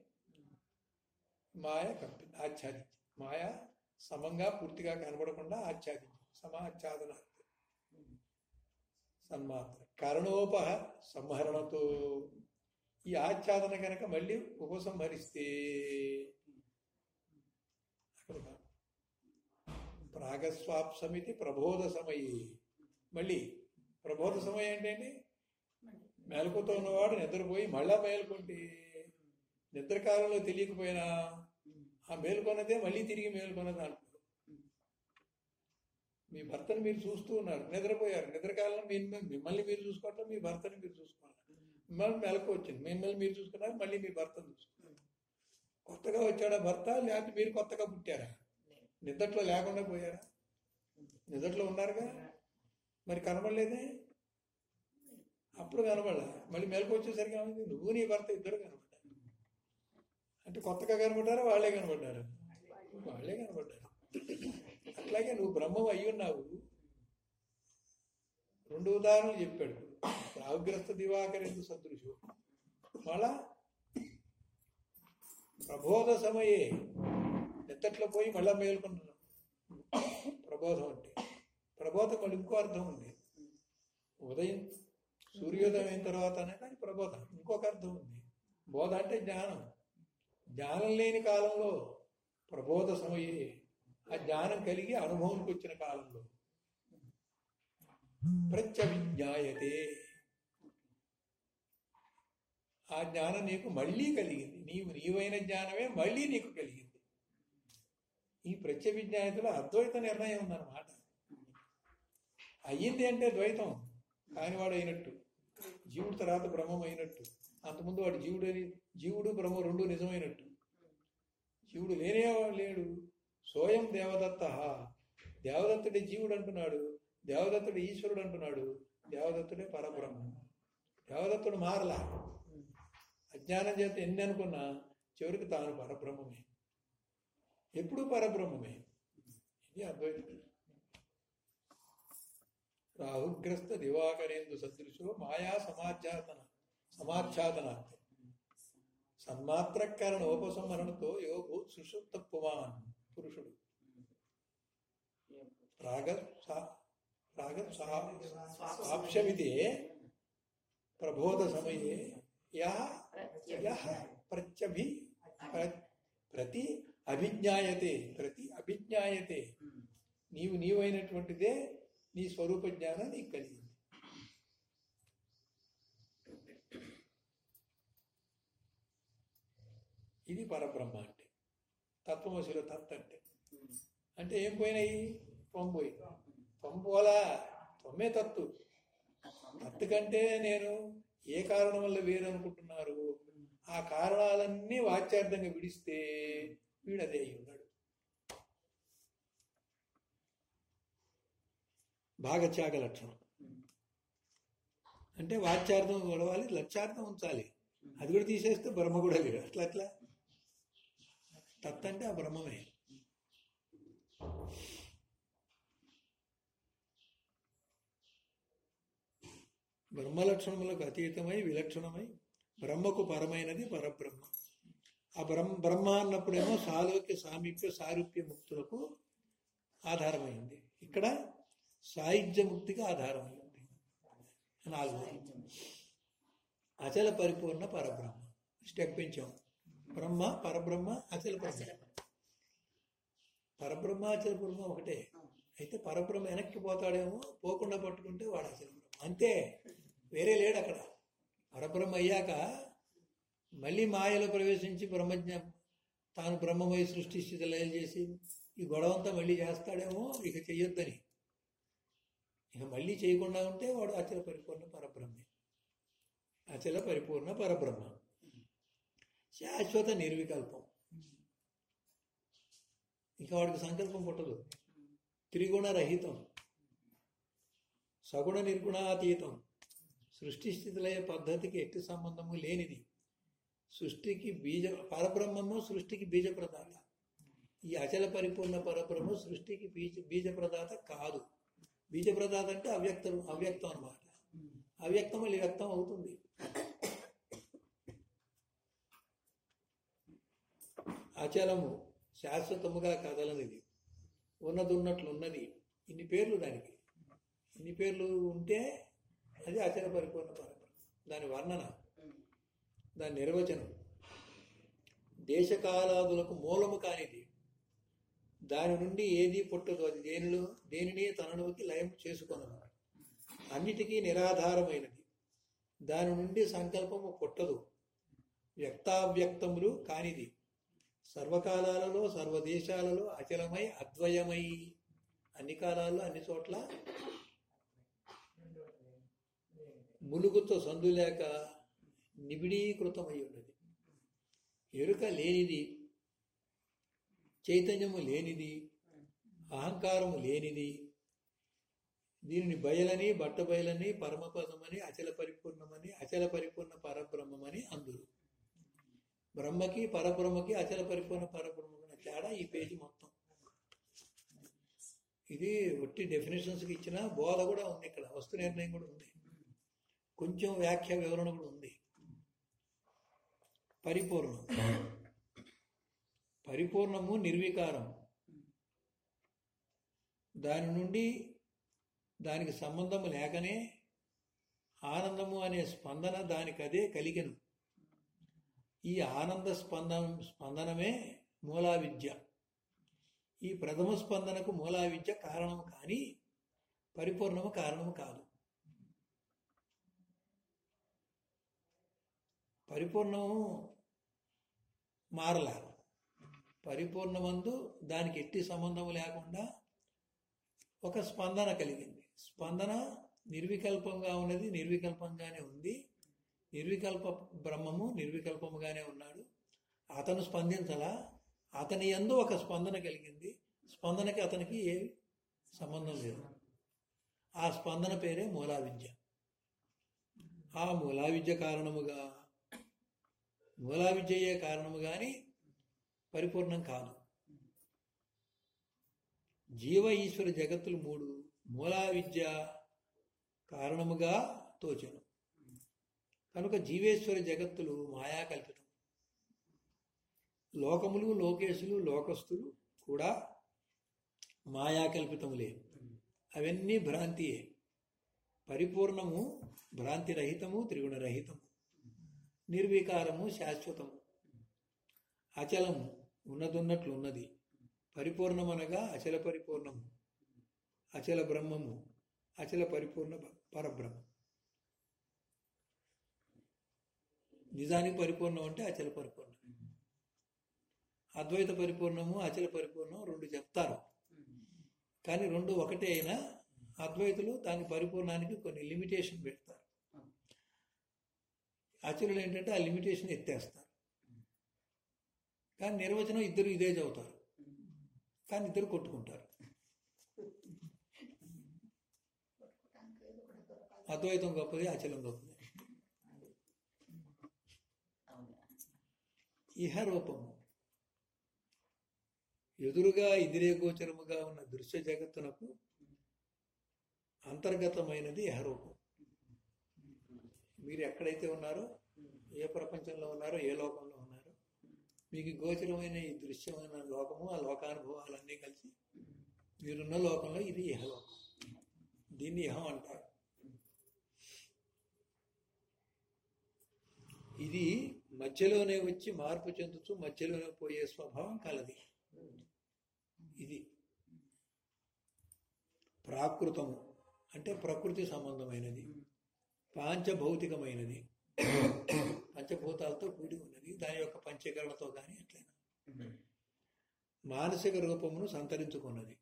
మాయ కప్పింది ఆచ్ఛాదించింది. మాయ సమంగా పూర్తిగా కనబడకుండా ఆచ్ఛాదించింది. సమాచ్ఛాదన సన్మాత్ర. కరణోపహ సంహరణతో. ఈ ఆచ్ఛాదన కనుక మళ్ళీ ఉపసంహరిస్తే అక్కడ కాదు. ప్రాగస్వాప్సమితి ప్రబోధ సమయే మళ్ళీ ప్రబోధ సమయం ఏంటండి? మేలుకుతో ఉన్నవాడు నిద్రపోయి మళ్ళా మేలుకుంటే నిద్రకాలంలో తెలియకపోయినా ఆ మేలుకొన్నదే మళ్ళీ తిరిగి మేలుకొన్నది అంటారు. మీ భర్తను మీరు చూస్తూ ఉన్నారు నిద్రపోయారు. నిద్రకాలంలో మీ మిమ్మల్ని మీరు చూసుకోవట్లేదు మీ భర్తని మీరు చూసుకోవాలి. మిమ్మల్ని మెలకు వచ్చింది. మిమ్మల్ని మీరు చూసుకున్నారు మళ్ళీ మీ భర్తను చూసుకున్నారు. కొత్తగా వచ్చాడా భర్త? లేకపోతే మీరు కొత్తగా పుట్టారా? నిద్దట్లో లేకుండా పోయారా? నిద్దట్లో ఉన్నారుగా? మరి కనబడలేదే? అప్పుడు కనబడలా. మళ్ళీ మెలకు వచ్చేసరికి ఏమైంది? నువ్వు నీ భర్త ఇద్దరు కనబడ్డారు. అంటే కొత్తగా కనబడ్డారా? వాళ్ళే కనబడ్డారు? వాళ్ళే కనబడ్డారు. అట్లాగే నువ్వు బ్రహ్మం అయి ఉన్నావు రెండు ఉదాహరణలు చెప్పాడు. రావుగ్రస్త దివాకరేందు సదృశు. మళ్ళా ప్రబోధ సమయే నిద్దట్లో పోయి మళ్ళా మేల్కొన్నాను. ప్రబోధం అంటే ప్రబోధం మళ్ళీ ఇంకో అర్థం ఉంది. ఉదయం సూర్యోదయం అయిన తర్వాత అనేది అది ప్రబోధం. ఇంకొక అర్థం ఉంది. బోధ అంటే జ్ఞానం. జ్ఞానం లేని కాలంలో ప్రబోధ సమయే. ఆ జ్ఞానం కలిగి అనుభవంకి వచ్చిన కాలంలో. ప్రత్యవిజ్ఞాయతే ఆ జ్ఞానం నీకు మళ్ళీ కలిగింది. నీవు నీవైన జ్ఞానమే మళ్ళీ నీకు కలిగింది. ఈ ప్రత్యభిజ్ఞాయతలో అద్వైత నిర్ణయం ఉందన్నమాట. అయ్యింది అంటే ద్వైతం కానివాడు అయినట్టు జీవుడు తర్వాత బ్రహ్మం అయినట్టు అంతకుముందు వాడు జీవుడు అని జీవుడు బ్రహ్మ రెండు నిజమైనట్టు. జీవుడు లేనే లేడు. స్వయం దేవదత్త. దేవదత్తుడే జీవుడు అంటున్నాడు దేవదత్తుడు ఈశ్వరుడు అంటున్నాడు దేవదత్తుడే పరబ్రహ్మ. దేవదత్తుడు మారలా. అజ్ఞానం చేత ఎన్ని అనుకున్నా చివరికి తాను పరబ్రహ్మమే. ఎప్పుడు పరబ్రహ్మమే. ఇది అద్వైతం. రాహుగ్రస్త దివాకరేందు సదృశో మాయా సమాధ్యాతన సమాధ్యాతనార్థం సన్మాత్రకరణ ఉపసంహరణతో యోగు సుషుప్త పుమాన్ పురుషుడు. రాగ రాగ సాప్యమిదే ప్రబోధ సమయే యః యః ప్రత్యభి ప్ర- ప్రతి అభిజ్ఞాయతే ప్రతి అభిజ్ఞాయతే. నీవు నీవైనటువంటిదే నీ స్వరూప జ్ఞానం నీకు కలిగింది. ఇది పరబ్రహ్మ అంటే. తత్వమశిలో తత్ అంటే. అంటే ఏం పోయినాయి? త్వం పోయి త్వం పోలా త్వమే తత్తు. తత్తు కంటే నేను ఏ కారణం వల్ల వేరు అనుకుంటున్నారు ఆ కారణాలన్నీ వాచ్యార్థంగా విడిస్తే వీడదే అయి ఉన్నాడు భాగత్యాగ లక్షణం. అంటే వాచ్యార్థం గొడవాలి లక్ష్యార్థం ఉంచాలి. అది కూడా తీసేస్తే బ్రహ్మ కూడా లేదు అట్లా అట్లా. తత్ అంటే ఆ బ్రహ్మమే. బ్రహ్మ లక్షణములకు అతీతమై విలక్షణమై బ్రహ్మకు పరమైనది పరబ్రహ్మ. ఆ బ్రహ్మ బ్రహ్మ అన్నప్పుడేమో సాలోక్య సామీప్య సారూప్య ముక్తులకు ఆధారమైంది. ఇక్కడ సాహిత్య ముక్తికి ఆధారమైంది. నాలుగు. అచల పరిపూర్ణ పరబ్రహ్మ. స్టెప్ పెంచాం. బ్రహ్మ పరబ్రహ్మ అచల బ్రహ్మ పరబ్రహ్మ అచల బ్రహ్మ ఒకటే. అయితే పరబ్రహ్మ వెనక్కి పోతాడేమో పోకుండా పట్టుకుంటే వాడు అచల బ్రహ్మ అంతే. వేరే లేడు అక్కడ. పరబ్రహ్మ అయ్యాక మళ్ళీ మాయలో ప్రవేశించి బ్రహ్మజ్ఞ తాను బ్రహ్మమై సృష్టి స్థితి లయం చేసి ఈ గొడవంతా మళ్ళీ చేస్తాడేమో ఇక చెయ్యొద్దని. ఇక మళ్ళీ చేయకుండా ఉంటే వాడు అచల పరిపూర్ణ పరబ్రహ్మే. అచల పరిపూర్ణ పరబ్రహ్మ. శాశ్వత నిర్వికల్పం. ఇంకా వాడికి సంకల్పం పుట్టదు. త్రిగుణ రహితం సగుణ నిర్గుణాతీతం. సృష్టి స్థితిలయ పద్ధతికి ఎట్టి సంబంధము లేనిది. సృష్టికి బీజ పరబ్రహ్మము సృష్టికి బీజ ప్రదాత ఈ అచల పరిపూర్ణ పరబ్రహ్మ సృష్టికి బీజ బీజ ప్రదాత కాదు. బీజ ప్రదాత అంటే అవ్యక్తం అవ్యక్తం అన్నమాట. అవ్యక్తం మళ్ళీ వ్యక్తం అవుతుంది. అచలము శాశ్వతముగా కదలనిది. ఉన్నది ఉన్నట్లు ఉన్నది ఇన్ని పేర్లు దానికి. ఇన్ని పేర్లు ఉంటే అది అచల పరిపూర్ణ పరబ్రహ్మ. దాని వర్ణన. దాని నిర్వచనం. దేశకాలాదులకు మూలము కానిది. దాని నుండి ఏది పుట్టదు? అది దేనిలో? దేనిని తనలోకి లయం చేసుకొనదు అన్నిటికీ నిరాధారమైనది. దాని నుండి సంకల్పము పుట్టదు. వ్యక్తావ్యక్తములు కానిది. సర్వకాలాలలో సర్వదేశాలలో అచలమై అద్వయమై. అన్ని కాలాల్లో అన్ని చోట్ల ములుగుతో సందు లేక నిబిడీకృతమై ఉన్నది ఎరుక లేనిది చైతన్యము లేనిది అహంకారము లేనిది దీనిని బయలని బట్ట బయలని పరమపదమని అచల పరిపూర్ణమని అచల పరిపూర్ణ పరబ్రహ్మమని అందురు. బ్రహ్మకి పరబ్రహ్మకి అచల పరిపూర్ణ పరబ్రహ్మకున్న తేడా ఈ పేజీ మొత్తం. ఇది ఒట్టి డెఫినేషన్స్కి ఇచ్చిన బోధ కూడా ఉంది ఇక్కడ వస్తు నిర్ణయం కూడా ఉంది. కొంచెం వ్యాఖ్య వివరణ కూడా ఉంది. పరిపూర్ణం. పరిపూర్ణము నిర్వికారం. దాని నుండి దానికి సంబంధము లేకనే ఆనందము అనే స్పందన దానికి అదే కలిగను. ఈ ఆనంద స్పందన స్పందనమే మూలా విద్య ఈ ప్రథమ స్పందనకు మూలా విద్య కారణం కానీ పరిపూర్ణము కారణము కాదు. పరిపూర్ణము మారలే. పరిపూర్ణమందు దానికి ఎట్టి సంబంధం లేకుండా ఒక స్పందన కలిగింది. స్పందన నిర్వికల్పంగా ఉన్నది నిర్వికల్పంగానే ఉంది. నిర్వికల్ప బ్రహ్మము నిర్వికల్పముగానే ఉన్నాడు. అతను స్పందించలా. అతని యందు ఒక స్పందన కలిగింది. స్పందనకి అతనికి ఏ సంబంధం లేదు. ఆ స్పందన పేరే మూలా విద్య ఆ మూలా విద్య కారణముగా మూలా విద్యయే కారణము కానీ పరిపూర్ణం కాదు. జీవ ఈశ్వర జగత్తులు మూడు మూలా విద్య కారణముగా తోచను. కనుక జీవేశ్వర జగత్తులు మాయా కల్పితం. లోకములు లోకేశులు లోకస్తులు కూడా మాయా కల్పితములే. అవన్నీ భ్రాంతియే. పరిపూర్ణము భ్రాంతి రహితము త్రిగుణ రహితము నిర్వికారము శాశ్వతము. అచలము ఉన్నదున్నట్లు ఉన్నది. పరిపూర్ణమనగా అచల పరిపూర్ణము. అచల బ్రహ్మము అచల పరిపూర్ణ పరబ్రహ్మ. నిజానికి పరిపూర్ణం అంటే అచల పరిపూర్ణం. అద్వైత పరిపూర్ణము అచల పరిపూర్ణం రెండు చెప్తారు. కానీ రెండు ఒకటే అయినా అద్వైతులు దాని పరిపూర్ణానికి కొన్ని లిమిటేషన్ పెడతారు. ఆచార్యులు ఏంటంటే ఆ లిమిటేషన్ ఎత్తేస్తారు. కానీ నిర్వచనం ఇద్దరు ఇదే చదువుతారు. కానీ ఇద్దరు కొట్టుకుంటారు. అద్వైతం గొప్పది అచలం గొప్పది. ఇహ రూపము ఎదురుగా ఇదిరే గోచరముగా ఉన్న దృశ్య జగత్తునకు అంతర్గతమైనది ఇహరూపం. మీరు ఎక్కడైతే ఉన్నారో ఏ ప్రపంచంలో ఉన్నారో ఏ లోకంలో ఉన్నారో మీకు గోచరమైన ఈ దృశ్యమైన లోకము ఆ లోకానుభవాలన్నీ కలిసి మీరున్న లోకంలో ఇది ఇహలోకం. దీన్ని ఇహం అంటారు. ఇది మధ్యలోనే వచ్చి మార్పు చెందుతూ మధ్యలోనే పోయే స్వభావం కలది. ఇది ప్రాకృతము అంటే ప్రకృతి సంబంధమైనది. పాంచభౌతికమైనది. పంచభూతాలతో కూడి ఉన్నది. దాని యొక్క పంచకరణతో కానీ ఎట్లయినా మానసిక రూపమును సంతరించుకున్నది.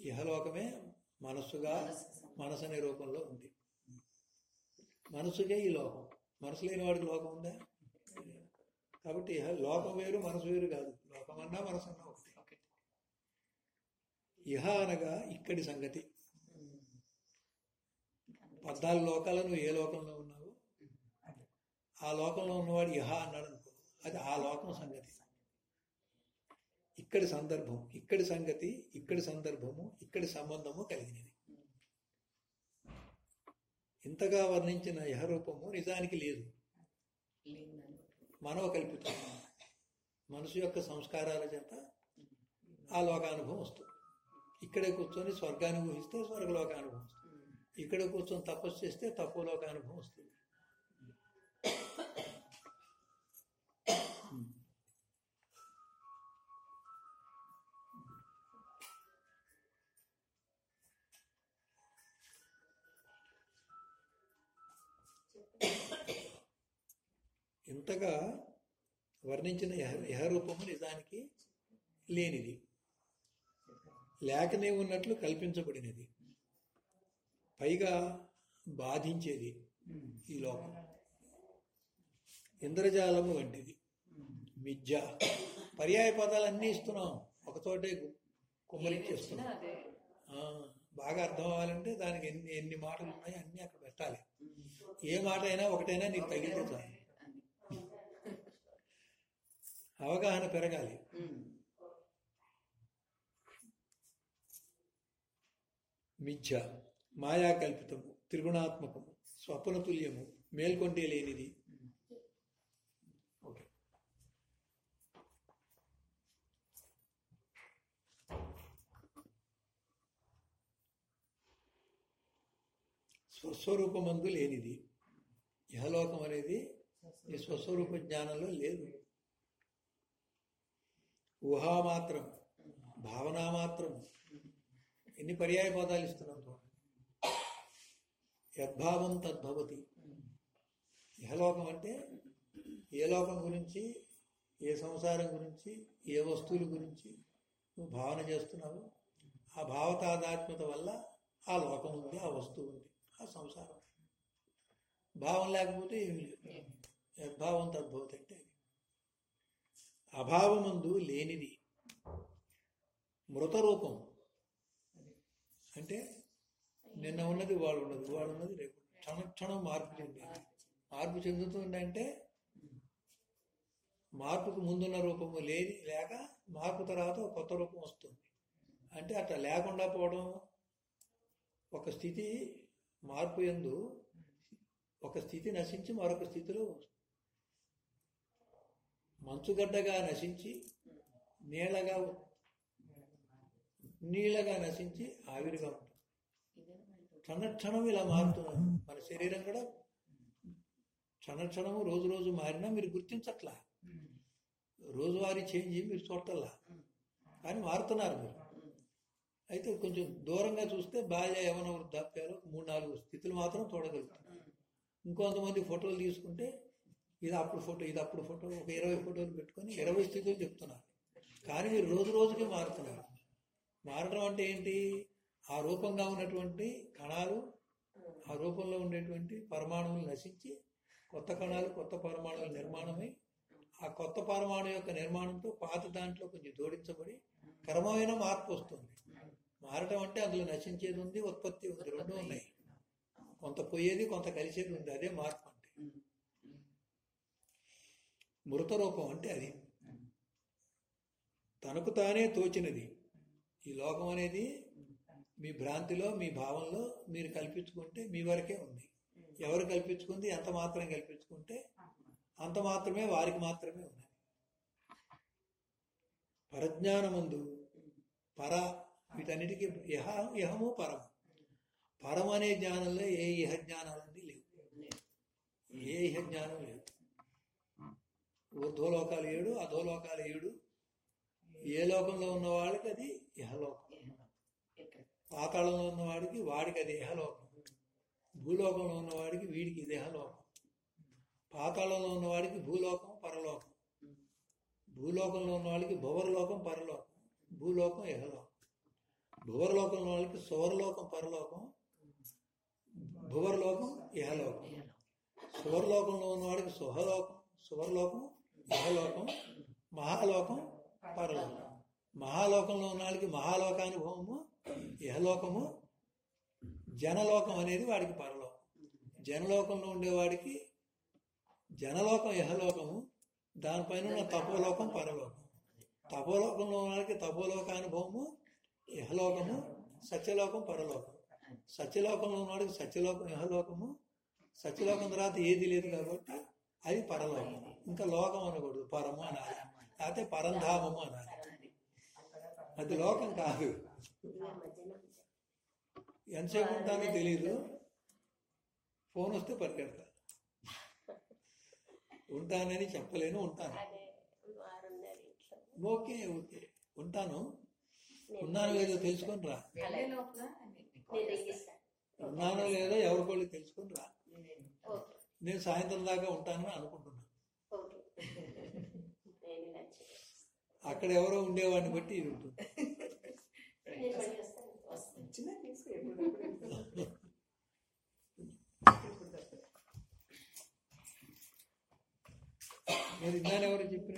ఇహలోకమే మనస్సుగా మనసు అనే రూపంలో ఉంది. మనసుకే ఈ లోకం. మనసు లేని వాడికి లోకం ఉందా? కాబట్టి ఇహ లోకం వేరు మనసు వేరు కాదు. లోకం అన్నా మనసు అన్నా ఒకటి ఇహ అనగా ఇక్కడి సంగతి. పద్నాలుగు లోకాలు నువ్వు ఏ లోకంలో ఉన్నావు? ఆ లోకంలో ఉన్నవాడు ఇహ అన్నాడు అనుకో. అది ఆ లోకం సంగతి. ఇక్కడి సందర్భం ఇక్కడి సంగతి ఇక్కడి సందర్భము ఇక్కడి సంబంధము కలిగినది. ఇంతగా వర్ణించిన యహరూపము నిజానికి లేదు. మనవ కల్పితం. మనసు యొక్క సంస్కారాల చేత ఆ లోకానుభవం వస్తుంది. ఇక్కడే కూర్చొని స్వర్గాన్ని ఊహిస్తే స్వర్గలోకానుభవం వస్తుంది. ఇక్కడ కూర్చొని తపస్సు చేస్తే తక్కువలోకి అనుభవం వస్తుంది. ఇంతగా వర్ణించిన యహ యహరూపము నిజానికి లేనిది. లేకనే ఉన్నట్లు కల్పించబడినది. పైగా బాధించేది ఈ లోకం. ఇంద్రజాలము వంటిది. మిథ్య పర్యాయ పదాలన్నీ ఇస్తున్నాం. ఒకచోటే కుమ్మరించేస్తున్నాం బాగా అర్థం అవ్వాలంటే దానికి ఎన్ని ఎన్ని మాటలు ఉన్నాయో అన్ని అక్కడ పెట్టాలి. ఏ మాట అయినా ఒకటైనా నీకు తగిలితే చాలు. అవగాహన పెరగాలి. మిథ్య మాయా కల్పితము త్రిగుణాత్మకము స్వప్న తుల్యము మేల్కొంటే లేనిది. ఓకే. స్వస్వరూపమందు లేనిది. ఇహలోకం అనేది ఈ స్వస్వరూప జ్ఞానంలో లేదు. ఊహామాత్రం భావనామాత్రం ఎన్ని పర్యాయ పదాలు ఇస్తున్నాం యద్భావం తద్భవతి. ఇహలోకం అంటే ఏ లోకం గురించి ఏ సంసారం గురించి ఏ వస్తువుల గురించి నువ్వు భావన చేస్తున్నావు? ఆ భావతాదాత్మ్యత వల్ల ఆ లోకం ఉంది ఆ వస్తువు ఉంది ఆ సంసారం భావం లేకపోతే ఏమి లేదు. యద్భావం తద్భవతి అంటే అది అభావమందు లేనిది మృత రూపం. అంటే నిన్న ఉన్నది వాడు ఉన్నది వాడు ఉన్నది రేపు క్షణ క్షణం మార్పు చెందింది. మార్పు చెందుతుందంటే మార్పుకు ముందున్న రూపము లేని లేక మార్పు తర్వాత కొత్త రూపం వస్తుంది. అంటే అట్లా లేకుండా పోవడం ఒక స్థితి మార్పు ఎందు ఒక స్థితి నశించి మరొక స్థితిలో మంచుగడ్డగా నశించి నీళ్ళగా నీళ్ళగా నశించి ఆవిరిగా ఉంటుంది. క్షణక్షణం ఇలా మారుతున్నాం మన శరీరం కూడా క్షణక్షణము రోజు రోజు మారినా మీరు గుర్తించట్లా. రోజువారీ చేంజ్ మీరు చూడటల్లా కానీ మారుతున్నారు మీరు. అయితే కొంచెం దూరంగా చూస్తే బాల్య యవన వృద్ధాప్యాలు మూడు నాలుగు స్థితులు మాత్రం చూడగలుగుతారు. ఇంకొంతమంది ఫోటోలు తీసుకుంటే ఇది అప్పుడు ఫోటో ఇది అప్పుడు ఫోటో ఒక ఇరవై ఫోటోలు పెట్టుకొని ఇరవై స్థితులు చెప్తున్నారు. కానీ మీరు రోజు రోజుకి మారుతున్నారు. మారడం అంటే ఏంటి? ఆ రూపంగా ఉన్నటువంటి కణాలు ఆ రూపంలో ఉండేటువంటి పరమాణువులు నశించి కొత్త కణాలు కొత్త పరమాణువుల నిర్మాణమై ఆ కొత్త పరమాణు యొక్క నిర్మాణంతో పాత దాంట్లో కొంచెం జోడించబడి క్రమమైన మార్పు వస్తుంది. మారటం అంటే అందులో నశించేది ఉంది ఉత్పత్తి ఉంది రెండు ఉన్నాయి. కొంత పోయేది కొంత కలిసేది ఉంది అదే మార్పు అంటే. మృత రూపం అంటే అది. తనకు తానే తోచినది. ఈ లోకం అనేది మీ భ్రాంతిలో మీ భావంలో మీరు కల్పించుకుంటే మీ వరకే ఉంది. ఎవరు కల్పించుకుంది ఎంత మాత్రం కల్పించుకుంటే అంత మాత్రమే వారికి మాత్రమే ఉన్నది. పరజ్ఞానముందు పర వీటన్నిటికీ ఇహ ఇహము పరము. పరం అనే జ్ఞానంలో ఏ ఇహ జ్ఞానాలన్నీ లేవు. ఏ ఇహ జ్ఞానం లేదు. ఊర్ధ్వలోకాలు ఏడు అధోలోకాలు ఏడు ఏ లోకంలో ఉన్న వాళ్ళకి అది ఇహలోకం పాతాళంలో ఉన్నవాడికి వాడికి అది దేహలోకం భూలోకంలో ఉన్నవాడికి వీడికి దేహలోకం పాతాళంలో ఉన్నవాడికి భూలోకం పరలోకం. భూలోకంలో ఉన్నవాడికి భువర్లోకం పరలోకం. భూలోకం ఇహలోకం. భువర్లోకంలో వాళ్ళకి సువర్లోకం పరలోకం. భువర్లోకం ఇహలోకం. సువర్లోకంలో ఉన్నవాడికి సుహలోకం సువర్లోకం ఇహలోకం మహాలోకం పరలోకం. మహాలోకంలో ఉన్న వాళ్ళకి మహాలోకానుభవము ఇహలోకము జనలోకం అనేది వాడికి పరలోకం. జనలోకంలో ఉండేవాడికి జనలోకం ఇహలోకము దానిపైన ఉన్న తపోలోకం పరలోకం. తపోలోకంలో ఉన్నవాడికి వాళ్ళకి తపోలోకానుభవము ఇహలోకము సత్యలోకం పరలోకం. సత్యలోకంలో ఉన్నవాడికి సత్యలోకం ఇహలోకము. సత్యలోకం తర్వాత ఏది లేదు కాబట్టి అది పరలోకం. ఇంకా లోకం అనకూడదు పరము అనాలి. లేకపోతే పరంధామము అనాలి. అది లోకం కాదు. ఎంతసేపు ఉంటానో తెలియదు ఫోన్ వస్తే పరిగెడతా. ఉంటానని చెప్పలేను ఉంటాను. Okay okay. ఉంటాను. ఉన్నానో లేదో తెలుసుకొని రా. ఉన్నానో లేదో ఎవరికోళ్ళు తెలుసుకొని రా. నేను సాయంత్రం దాకా ఉంటానని అనుకుంటున్నాను అక్కడ ఎవరో ఉండేవాడిని బట్టి ఇది ఉంటుంది. మీరు ఇందాని ఎవరు చెప్పిన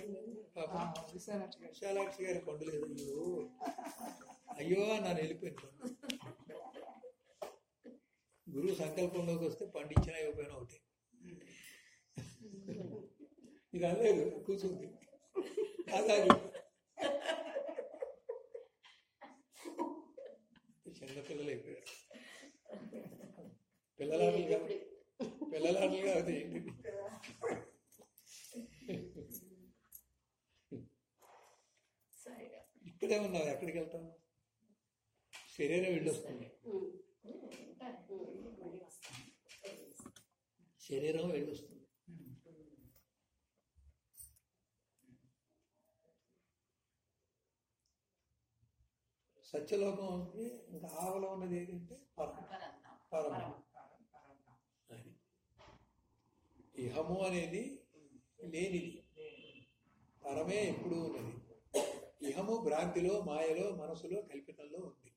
విశాలాక్షి గారు గారి కొండలేదు అయ్యో అయ్యో నన్ను వెళ్ళిపోయింది. గురువు సంకల్పంలోకి వస్తే పండించినా ఇవ్వకపోయినా ఒకటి. ఇది అనలేదు కూర్చుంది అలాగే చిన్నపిల్లలు అయిపోయారు పిల్లలాటలుగా పిల్లలాటలుగా అది ఏంటిది ఇక్కడే ఉన్నావు ఎక్కడికి వెళ్తావు శరీరం వెళ్ళొస్తుంది శరీరం వెళ్ళొస్తుంది సత్యలోకం ఇంకా ఆవలో ఉన్నది ఏంటంటే పరం పరం అది. ఇహము అనేది లేనిది. పరమే ఎప్పుడూ ఉన్నది. ఇహము భ్రాంతిలో మాయలో మనసులో కల్పితంలో ఉంది.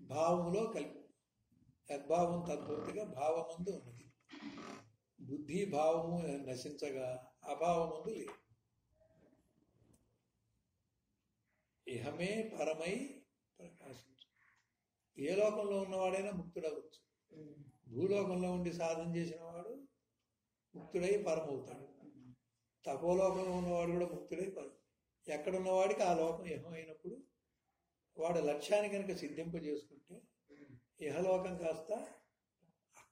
భావములో కల్పి యద్భావం తద్భూతిగా భావమందు ఉన్నది. బుద్ధి భావము నశించగా అభావమందు లేదు. ఇహమే పరమై ప్రకాశించు ఏ లోకంలో ఉన్నవాడైనా ముక్తుడవచ్చు భూలోకంలో ఉండి సాధన చేసిన వాడు ముక్తుడై పరమవుతాడు. తపోలోకంలో ఉన్నవాడు కూడా ముక్తుడై పరం ఎక్కడున్నవాడికి ఆ లోకం ఇహం అయినప్పుడు వాడు లక్ష్యాన్ని కనుక సిద్ధింపజేసుకుంటే ఇహలోకం కాస్త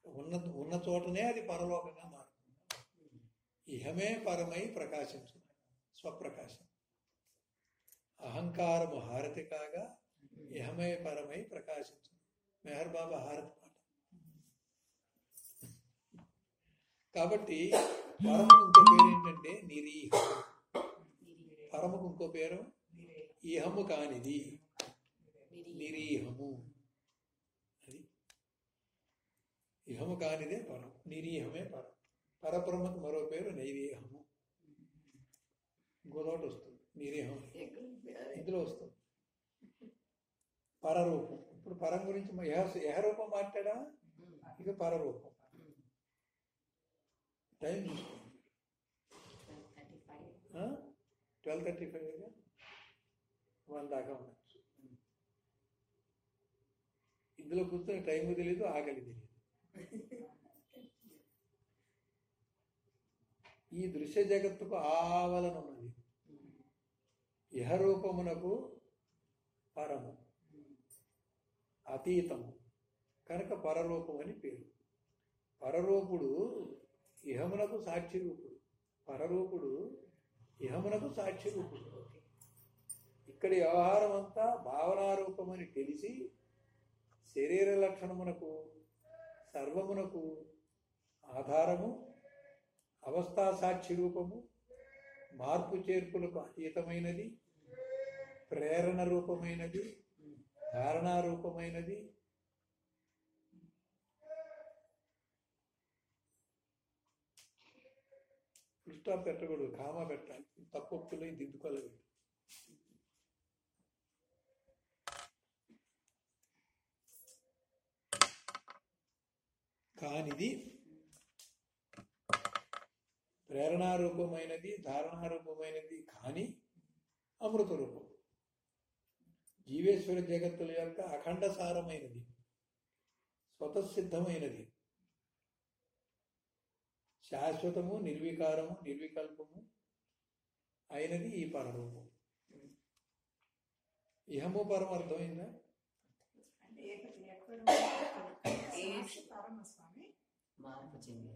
ఉన్న ఉన్న చోటనే అది పరలోకంగా మారుతుంది. ఇహమే పరమై ప్రకాశించు స్వప్రకాశం. అహంకారము హారతి కాగా ఇహమే పరమై ప్రకాశించు. మెహర్ బాబా హారతి పాట. కాబట్టి పరమకు ఇంకో పేరు ఏంటంటే నిరీహం. పరమకు ఇంకో పేరు? ఇహము కానిది. నిరీహము. అది. ఇహము కానిదే పరం. నిరీహమే పరం. పరబ్రహ్మకు మరో పేరు నైరీహము. ఇంకోదోటి వస్తుంది నిరీహం. ఇందులో వస్తుంది. పరరూపం. ఇప్పుడు పరం గురించి యహరూపం మాట్లాడా? ఇక పరరూపం. టైం చూసుకోండి. ట్వెల్వ్ థర్టీ ఫైవ్ వన్ దాకా ఉండొచ్చు. ఇందులో కూర్చొని టైం తెలియదు ఆకలి తెలియదు ఈ దృశ్య జగత్తుకు ఆవలన ఉన్నది. ఇహరూపమునకు పరము. అతీతము. కనుక పరలోకం అని పేరు. పరలోకుడు ఇహమునకు సాక్షి రూపుడు. ఇహమునకు సాక్షిరూపుడు ఇక్కడి వ్యవహారం అంతా భావనారూపమని తెలిసి శరీర లక్షణమునకు సర్వమునకు ఆధారము అవస్థా సాక్షి రూపము మార్పు చేర్పులకు అతీతమైనది ప్రేరణ రూపమైనది కారణారూపమైనది. రూపమైనది పెట్టకూడదు కామ పెట్టాలి తప్పొప్పులు దిద్దుకోలేదు కానిది ప్రేరణారూపమైనది ధారణారూపమైనది కానీ అమృత రూపం జీవేశ్వర జగత్తుల యొక్క అఖండ సారమైనది. స్వతసిద్ధమైనది. శాశ్వతము నిర్వికారము నిర్వికల్పము అయినది ఈ పరరూపం. ఇహము పరం అర్థమైందా? అంటే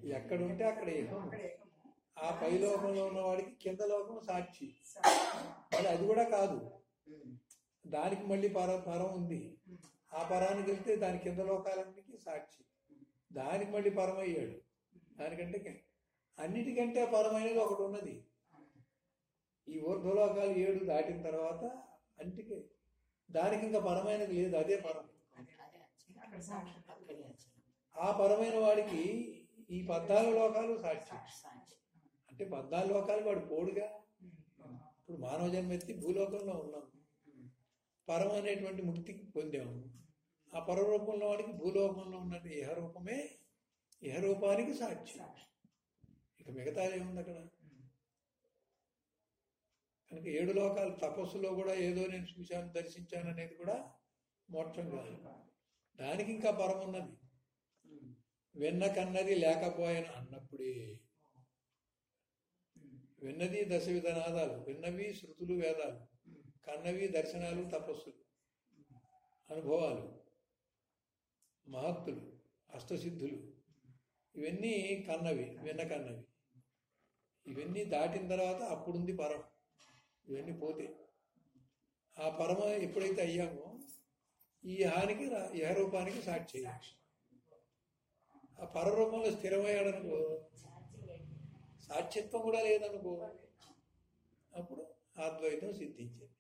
ఎక్కడ- ఉంటే అక్కడ ఇహం. ఆ పై లోకంలో ఉన్న వాడికి కింద లోకం సాక్షి. మళ్ళీ అది కూడా కాదు. దానికి మళ్ళీ పర పరం ఉంది. ఆ పరానికి వెళ్తే దాని కింద లోకాలన్నిటికీ సాక్షి. దానికి మళ్ళీ పరం అయ్యాడు దానికంటే అన్నిటికంటే పరమైనది ఒకటి ఉన్నది. ఈ ఊర్ధ్వలోకాలు ఏడు దాటిన తర్వాత అంటికే. దానికి ఇంకా పరమైనది లేదు అదే పరం. ఆ పరమైన వాడికి ఈ పద్నాలుగు లోకాలు సాక్షి సాక్షి. అంటే పద్నాలుగు లోకాలు వాడు పోడుగా. ఇప్పుడు మానవ జన్మ ఎత్తి భూలోకంలో ఉన్నాం. పరం అనేటువంటి ముక్తికి పొందాము. ఆ పరరూపంలో వాడికి భూలోకంలో ఉన్నది ఇహరూపమే ఇహరూపానికి సాక్షి. ఇక మిగతా ఏముంది అక్కడ? కనుక ఏడు లోకాలు తపస్సులో కూడా ఏదో నేను చూశాను దర్శించాను అనేది కూడా మోక్షం కాదు. దానికి ఇంకా పరం ఉన్నది. వెన్న కన్నది లేకపోయాను అన్నప్పుడే. విన్నది దశ విధనాదాలు విన్నవి శృతులు వేదాలు. కన్నవి దర్శనాలు తపస్సులు అనుభవాలు మహత్తులు అష్టసిద్ధులు. ఇవన్నీ కన్నవి విన్న కన్నవి. ఇవన్నీ దాటిన తర్వాత అప్పుడుంది పరం ఇవన్నీ పోతే. ఆ పరమ ఎప్పుడైతే అయ్యామో ఈ హానికి రా- రూపానికి సాక్షి ఆ పరరూపంలో స్థిరమయ్యాడనుకో సాక్షిత్వం కూడా లేదనుకో అప్పుడు అద్వైతం సిద్ధించింది.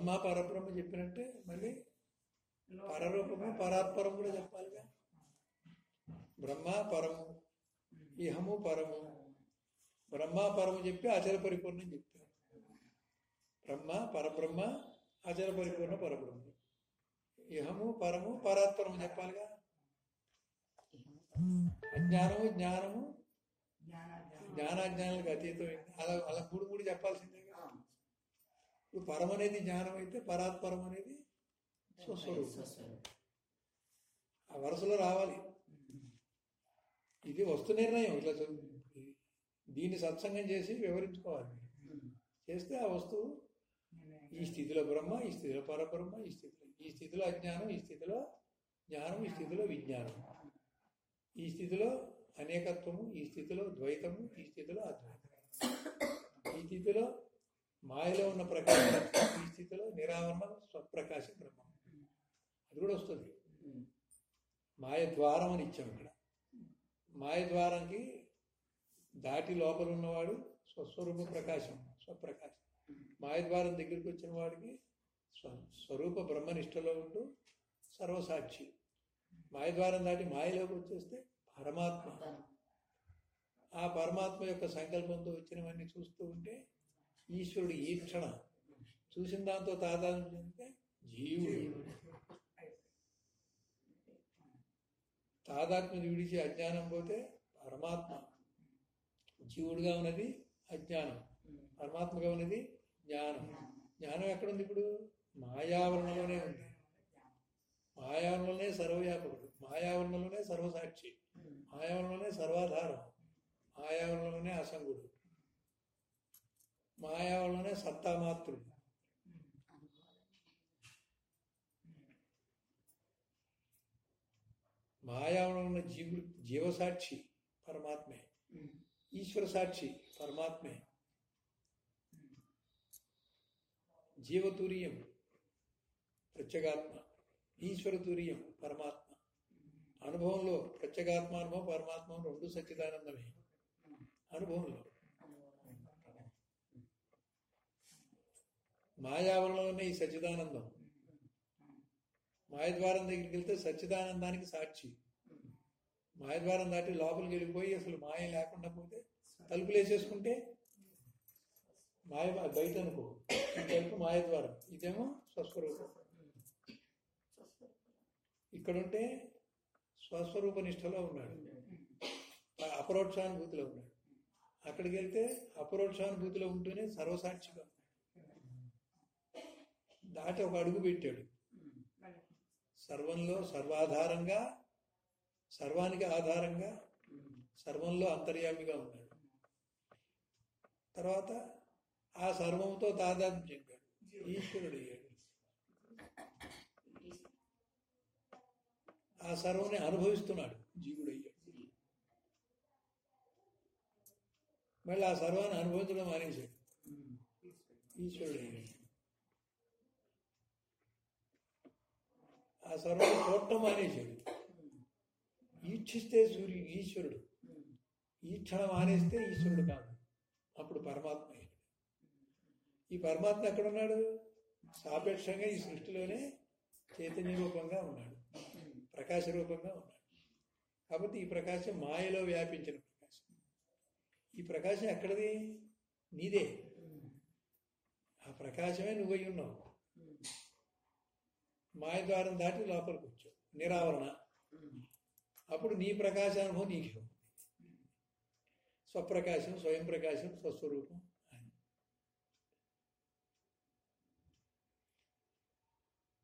బ్రహ్మ పరబ్రహ్మ చెప్పినట్టే మళ్ళీ పరరూపము పరాత్పరం కూడా చెప్పాలిగా. బ్రహ్మ పరము ఇహము పరము. బ్రహ్మ పరము చెప్పి అచల పరిపూర్ణం చెప్పారు బ్రహ్మ పరబ్రహ్మ అచల పరిపూర్ణ పరబ్రహ్మ. ఇహము పరము పరాత్పరము చెప్పాలిగా. అజ్ఞానము జ్ఞానము. జ్ఞానాజ్ఞానాలకు అతీతమైంది. అలా అలా మూడు మూడు చెప్పాల్సిందే. ఇప్పుడు పరం అనేది జ్ఞానం అయితే పరాత్పరం అనేది స్వస్వరూపం. ఆ వరుసలో రావాలి. ఇది వస్తు నిర్ణయం. ఇట్లా దీన్ని సత్సంగం చేసి వివరించుకోవాలి. చేస్తే ఆ వస్తువు ఈ స్థితిలో బ్రహ్మ ఈ స్థితిలో పరబ్రహ్మ ఈ స్థితిలో ఈ స్థితిలో అజ్ఞానం ఈ స్థితిలో జ్ఞానం ఈ స్థితిలో విజ్ఞానం. ఈ స్థితిలో అనేకత్వము ఈ స్థితిలో ద్వైతము ఈ స్థితిలో అద్వైతము. ఈ స్థితిలో మాయలో ఉన్న ప్రకాశం ఈ స్థితిలో నిరావరణ స్వప్రకాశం బ్రహ్మం. అది కూడా వస్తుంది. మాయ ద్వారం అని ఇచ్చాం ఇక్కడ. మాయ ద్వారంకి దాటి లోపల ఉన్నవాడు స్వస్వరూప ప్రకాశం స్వప్రకాశం. మాయ ద్వారం దగ్గరికి వచ్చిన వాడికి స్వ స్వరూప బ్రహ్మనిష్టలో ఉంటూ సర్వసాక్షి. మాయ ద్వారం దాటి మాయలోకి వచ్చేస్తే పరమాత్మ. ఆ పరమాత్మ యొక్క సంకల్పంతో వచ్చినవన్నీ చూస్తూ ఉంటే ఈశ్వరుడు ఈ క్షణ. చూసిన దాంతో తాదాత్మ్యం చెందితే జీవుడు. తాదాత్మ్యం విడిచి అజ్ఞానం పోతే పరమాత్మ. జీవుడుగా ఉన్నది అజ్ఞానం. పరమాత్మగా ఉన్నది జ్ఞానం. జ్ఞానం ఎక్కడుంది ఇప్పుడు? మాయావరణలోనే ఉంది. మాయావరణలోనే సర్వవ్యాపకుడు. మాయావరణలోనే సర్వసాక్షి. మాయావరణలోనే సర్వాధారం. మాయావరణలోనే అసంగుడు. మాయావరణలోనే సత్తామాత్రుడు. మాయావరణలో ఉన్న జీవ జీవసాక్షి పరమాత్మే. ఈశ్వర సాక్షి పరమాత్మే. జీవతుర్యం ప్రత్యేగాత్మ ఈశ్వరతుర్యం పరమాత్మ. అనుభవంలో ప్రత్యేగాత్మ అనుభవం పరమాత్మ రెండు సచ్చిదానందమే. అనుభవంలో. మాయావరణలోనే ఈ సచ్చిదానందం. మాయద్వారం దగ్గరికి వెళ్తే సచ్చిదానందానికి సాక్షి. మాయద్వారం దాటి లోపలికి వెళ్ళిపోయి అసలు మాయ లేకుండా పోతే తలుపులు వేసేసుకుంటే మాయ బయట అనుకో. తలుపు మాయద్వారం. ఇదేమో స్వస్వరూపం. ఇక్కడుంటే స్వస్వరూప నిష్టలో ఉన్నాడు. అపరోక్షానుభూతిలో ఉన్నాడు. అక్కడికి వెళ్తే అపరోక్షానుభూతిలో ఉంటూనే సర్వసాక్షిగా దాటి ఒక అడుగు పెట్టాడు. సర్వంలో సర్వాధారంగా సర్వానికి ఆధారంగా సర్వంలో అంతర్యామిగా ఉన్నాడు. తర్వాత ఆ సర్వంతో తాదాత్మ్యం చెందాడు ఈశ్వరుడు అయ్యాడు ఆ సర్వని అనుభవిస్తున్నాడు. జీవుడు అయ్యాడు మళ్ళీ ఆ సర్వాన్ని అనుభవించడం మానేశాడు. ఈశ్వరుడు అయ్యాడు ఆ సర్వం చూడటం మానేశాడు. ఈక్షిస్తే సూర్యుడు ఈశ్వరుడు. ఈక్షణ మానేస్తే ఈశ్వరుడు కాదు. అప్పుడు పరమాత్మ ఈ పరమాత్మ ఎక్కడున్నాడు? సాపేక్షంగా ఈ సృష్టిలోనే చైతన్య రూపంగా ఉన్నాడు. ప్రకాశ రూపంగా ఉన్నాడు. కాబట్టి ఈ ప్రకాశం మాయలో వ్యాపించిన ప్రకాశం. ఈ ప్రకాశం ఎక్కడిది? నీదే. ఆ ప్రకాశమే నువ్వై ఉన్నావు. మాయ ద్వారం దాటి లోపలికి వచ్చావు. నిరావరణ. అప్పుడు నీ ప్రకాశానుభవం నీకే ఉంది. స్వప్రకాశం స్వయం ప్రకాశం స్వస్వరూపం అని.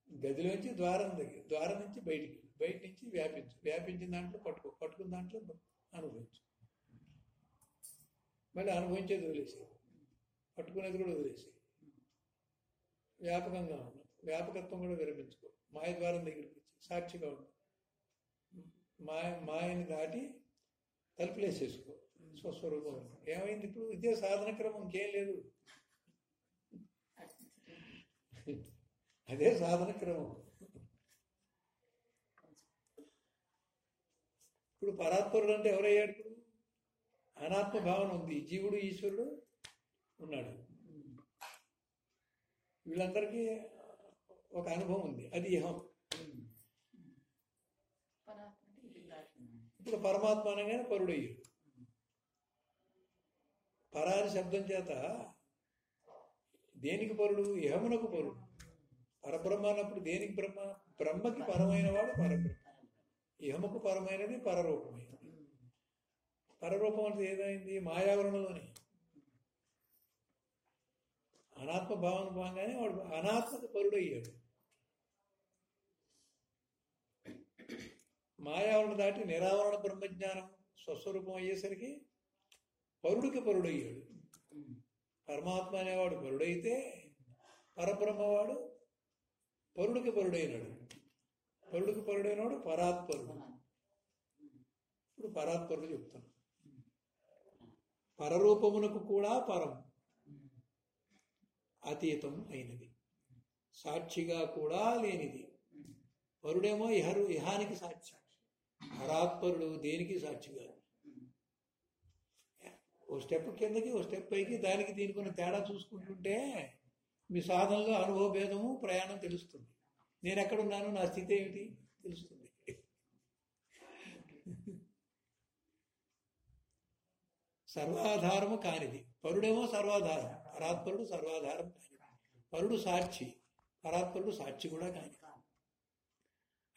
గదిలోంచి ద్వారం దగ్గర ద్వారం నుంచి బయటికి బయట నుంచి వ్యాపించు వ్యాపించిన దాంట్లో పట్టుకో పట్టుకున్న దాంట్లో అనుభవించు. మళ్ళీ అనుభవించేది వదిలేసేది పట్టుకునేది కూడా వదిలేసేది వ్యాపకంగా ఉన్నాం వ్యాపకత్వం కూడా విరమించుకో. మాయ ద్వారం దగ్గరికి వచ్చి సాక్షిగా ఉండు. మాయ మాయని దాటి తలుపులేసేసుకో. స్వస్వరూపం. ఏమైంది ఇప్పుడు? ఇదే సాధన క్రమం ఇంకేం లేదు. అదే సాధన క్రమం. ఇప్పుడు పరాత్పరుడు అంటే ఎవరయ్యాడు ఇప్పుడు? అనాత్మ భావన ఉంది. జీవుడు ఈశ్వరుడు ఉన్నాడు. వీళ్ళందరికీ ఒక అనుభవం ఉంది. అది ఇహం. ఇప్పుడు పరమాత్మ అనగానే పరుడయ్యాడు పరాని శబ్దం చేత దేనికి పరుడు? ఇహమునకు పరుడు. పరబ్రహ్మ అన్నప్పుడు దేనికి బ్రహ్మ? బ్రహ్మకి పరమైన వాడు పరబ్రహ్మ. ఇహముకు పరమైనది పరరూపమైనది పరరూపం అంటే ఏదైంది మాయావరణలోనే. అనాత్మ భావన భాగంగానే వాడు అనాత్మకు పరుడు అయ్యాడు మాయావరణ దాటి నిరావరణ బ్రహ్మజ్ఞానం స్వస్వరూపం అయ్యేసరికి పరుడికి పరుడయ్యాడు. పరమాత్మ అనేవాడు పరుడైతే పరబ్రహ్మవాడు పరుడికి పరుడైనాడు. పరుడికి పరుడైనవాడు పరాత్పరుడు. ఇప్పుడు పరాత్పరుడు చెప్తాను. పరరూపమునకు కూడా పరం. అతీతం అయినది. సాక్షిగా కూడా లేనిది. పరుడేమో ఇహరు ఇహానికి సాక్షి. హరాత్పరుడు దేనికి సాక్షి కాదు ఓ స్టెప్ కిందకి ఓ స్టెప్ పైకి దానికి దీనికి ఉన్న తేడా చూసుకుంటుంటే మీ సాధనలో అనుభవ భేదము ప్రయాణం తెలుస్తుంది. నేను ఎక్కడున్నాను నా స్థితి ఏమిటి? తెలుస్తుంది. సర్వాధారము కానిది. పరుడేమో సర్వాధారం పరాత్పరుడు సర్వాధారం కానిది. పరుడు సాక్షి పరాత్పరుడు సాక్షి కూడా కాని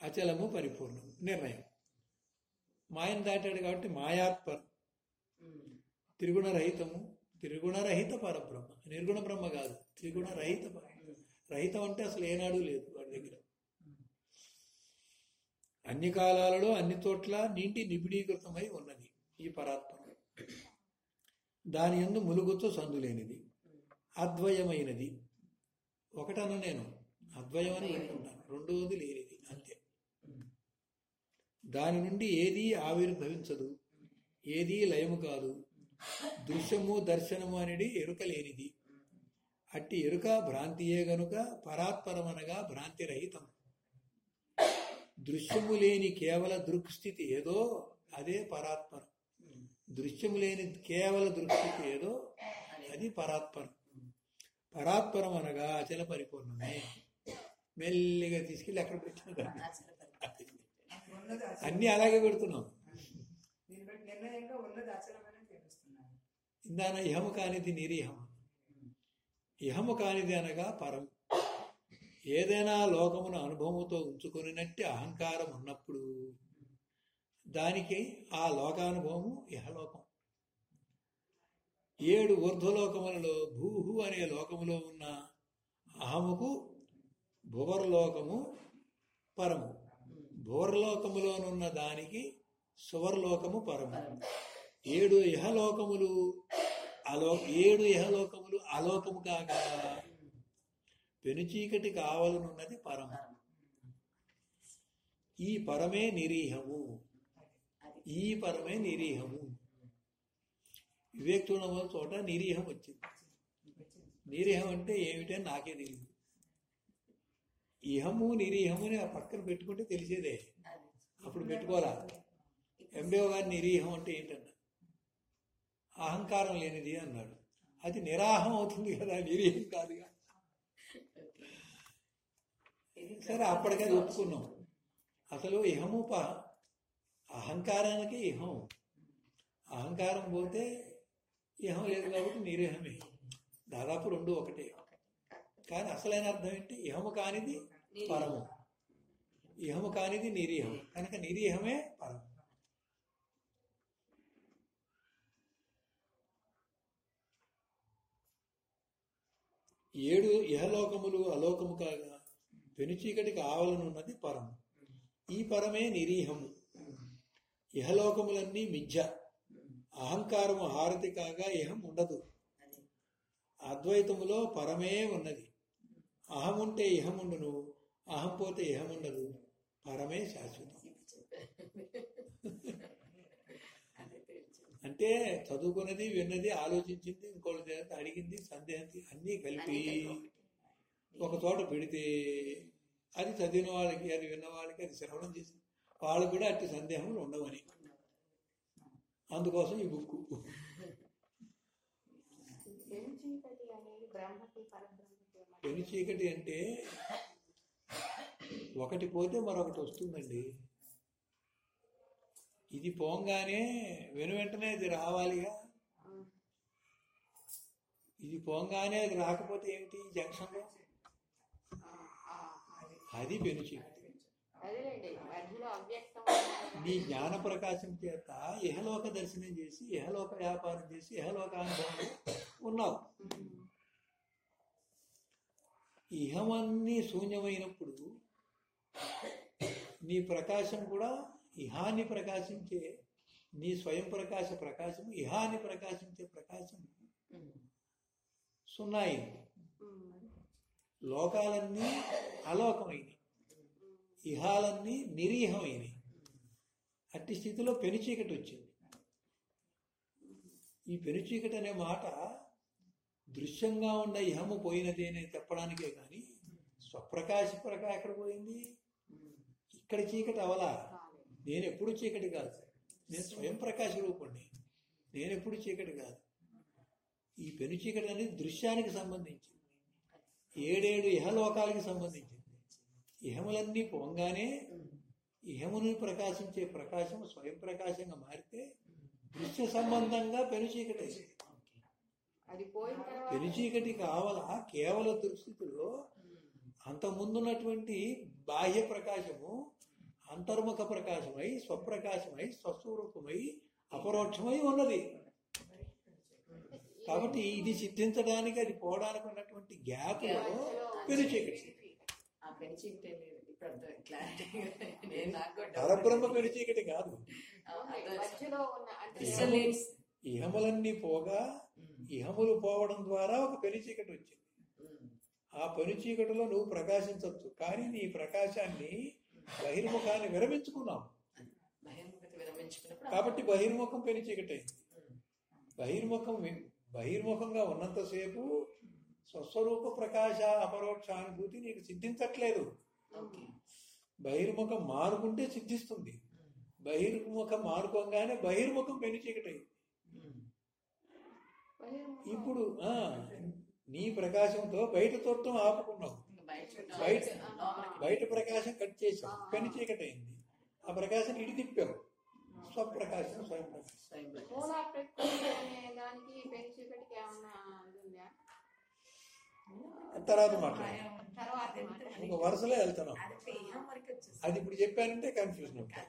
అచలము పరిపూర్ణము నిర్ణయం. మాయను దాటాడు కాబట్టి మాయాత్పరం త్రిగుణరహితము. త్రిగుణరహిత పరబ్రహ్మ. నిర్గుణ బ్రహ్మ కాదు. త్రిగుణరహిత రహితం అంటే అసలు ఏనాడు లేదు వాడి దగ్గర. అన్ని కాలాలలో అన్ని చోట్ల నీటి నిబిడీకృతమై ఉన్నది ఈ పరాత్మ దాని ఎందు ములుగుతో సందులేనిది అద్వయమైనది. ఒకటను నేను. అద్వయం అని పెట్టుకుంటాను రెండవది లేనిది. అంతే. దాని నుండి ఏదీ ఆవిర్భవించదు ఏదీ లయము కాదు. దృశ్యము దర్శనము అనేది ఎరుక లేనిది. అట్టి ఎరుక భ్రాంతియే గనుక పరాత్పరమనగా భ్రాంతి రహితం. దృశ్యము లేని కేవల దృక్స్థితి ఏదో అదే పరాత్పరం. దృశ్యము లేని కేవల దృక్స్థితి ఏదో అది పరాత్పరం. పరాత్పరం అనగా అచల పరిపూర్ణమే. మెల్లిగా తీసుకెళ్ళి అక్కడ పెట్టిన అన్ని అలాగే పెడుతున్నాం ఇందాన ఇహము కానిది నిరీహం ఇహము కానిది అనగా పరం. ఏదైనా లోకమును అనుభవముతో ఉంచుకొనినట్టి అహంకారం ఉన్నప్పుడు దానికి ఆ లోకానుభవము ఇహలోకం ఏడు ఊర్ధ్వలోకములలో భూహు అనే లోకములో ఉన్న అహముకు భువర్లోకము పరము. భువర్లోకములోనున్న దానికి సువర్లోకము పరము. ఏడు ఇహలోకములు అలో ఏడు ఇహలోకములు అలోకము కాక పెనుచీకటి కావాలనున్నది పరము. ఈ పరమే నిరీహము. ఈ పరమే నిరీహము. వివేక్ చూడడం చోట నిరీహం వచ్చింది. నిరీహం అంటే ఏమిటని నాకే తెలియదు. ఇహము నిరీహము అని ఆ పక్కన పెట్టుకుంటే తెలిసేదే. అప్పుడు పెట్టుకోరా. ఎంబేవ గారి నిరీహం అంటే ఏంటన్నా? అహంకారం లేనిది అన్నాడు. అది నిరాహం అవుతుంది కదా నిరీహం కాదుగా. సరే అప్పటికే ఒప్పుకున్నాం. అసలు ఇహము ప అహంకారానికి ఇహం. అహంకారం పోతే ఇహం లేదు కాబట్టి నిరీహమే. దాదాపు రెండు ఒకటే. కానీ అసలైన అర్థం ఏంటి? ఇహము కానిది పరము. ఇహము కానిది నిరీహం కనుక నిరీహమే పరం ఏడు ఇహలోకములు అలోకము కాగా పెనుచీకటికి ఆవలనున్నది పరం ఈ పరమే నిరీహము ఇహలోకములన్నీ మిథ్య అహంకారము హారతి కాగా ఇహం ఉండదు. అద్వైతములో పరమే ఉన్నది. అహముంటే ఇహముండును అహం పోతే ఇహముండదు. పరమే శాశ్వతం. అంటే చదువుకున్నది విన్నది ఆలోచించింది ఇంకోటి చేత అడిగింది సందేహం అన్నీ కలిపి ఒక చోట పెడితే అది చదివిన వాళ్ళకి అది విన్న వాళ్ళకి అది శ్రవణం చేసి వాళ్ళకు కూడా అట్టి సందేహములు ఉండవని. అందుకోసం ఈ బుక్ చీకటి అనేది బ్రహ్మకి పరబ్రహ్మకి పెను చీకటి అంటే ఒకటి పోతే మరొకటి వస్తుందండి. ఇది పోంగానే వెను వెంటనే ఇది రావాలిగా. ఇది పోంగానే అది రాకపోతే ఏమిటి జంక్షన్లో అది పెను చీకటి. నీ జ్ఞాన ప్రకాశం చేత ఇహలోక దర్శనం చేసి ఇహలోక వ్యాపారం చేసి ఇహలోక అనుభవం ఉన్నావు. ఇహమన్నీ శూన్యమైనప్పుడు నీ ప్రకాశం కూడా ఇహాన్ని ప్రకాశించే నీ స్వయం ప్రకాశ ప్రకాశం ఇహాన్ని ప్రకాశించే ప్రకాశం. సున్నాయి. లోకాలన్నీ అలోకమైనవి ఇహాలన్నీ నిరీహమైనవి అట్టి స్థితిలో పెనుచీకటి వచ్చింది ఈ పెనుచీకటి అనే మాట దృశ్యంగా ఉన్న ఇహము పోయినది అని చెప్పడానికే కానీ స్వప్రకాశ ప్రకాశ ఎక్కడ పోయింది? ఇక్కడ చీకటి అవలా? నేను ఎప్పుడు చీకటి కాదు నేను స్వయం ప్రకాశ రూపండి నేను ఎప్పుడు చీకటి కాదు. ఈ పెను చీకటి అనేది దృశ్యానికి సంబంధించింది. ఏడేడు ఇహలోకాలకి సంబంధించింది. ఇహములన్నీ పొంగానే ఇహమును ప్రకాశించే ప్రకాశం స్వయం ప్రకాశంగా మారితే దృశ్య సంబంధంగా పెను చీకటి అయింది. అది పోయిన తర్వాత పెను చీకటి కావాల? కేవల దుస్థితిలో అంతకుముందున్నటువంటి బాహ్య ప్రకాశము అంతర్ముఖ ప్రకాశమై స్వప్రకాశమై స్వస్వరూపమై అపరోక్షమై ఉన్నది. కాబట్టి ఇది సిద్ధించడానికి అది పోవడానికి ఉన్నటువంటి గ్యాప్ పెను చీకటి ఆ పెళ్ళి చీకటి లేదు. ఇప్పుడు అర్థం క్లారిటీ నేను నాకు కూడా doubt. పరబ్రహ్మ కాదు. ఇహములన్నీ పోగా ఇహములు పోవడం ద్వారా ఒక పెను చీకటి వచ్చింది. ఆ పెను చీకటిలో నువ్వు ప్రకాశించవచ్చు కానీ నీ ప్రకాశాన్ని బహిర్ముఖాన్ని విరమించుకున్నావు. కాబట్టి బహిర్ముఖం పెను చీకటి అయింది ఉమ్, బహిర్ముఖం బహిర్ముఖంగా ఉన్నంతసేపు స్వస్వరూప ప్రకాశ అపరోక్ష అనుభూతి నీకు సిద్ధించట్లేదు. బహిర్ముఖం మారుకుంటే సిద్ధిస్తుంది. బహిర్ముఖం మారుకోగానే బహిర్ముఖం పెను చీకటి అయింది ఉమ్, బహిర్ముఖం. ఇప్పుడు ఆ నీ ప్రకాశంతో బయట తోటం ఆపుకున్నావు. బయట బయట ప్రకాశం కట్ చేసావు పెను చీకటి అయింది ఆ ప్రకాశం ఇడి తిప్పావు. స్వప్రకాశం స్వయం ప్రకాశం తర్వాత మాట్లాడు. తర్వాత ఒక వరుసలో వెళ్తున్నాం. అది ఇప్పుడు చెప్పానంటే కన్ఫ్యూజన్ అవుతుంది.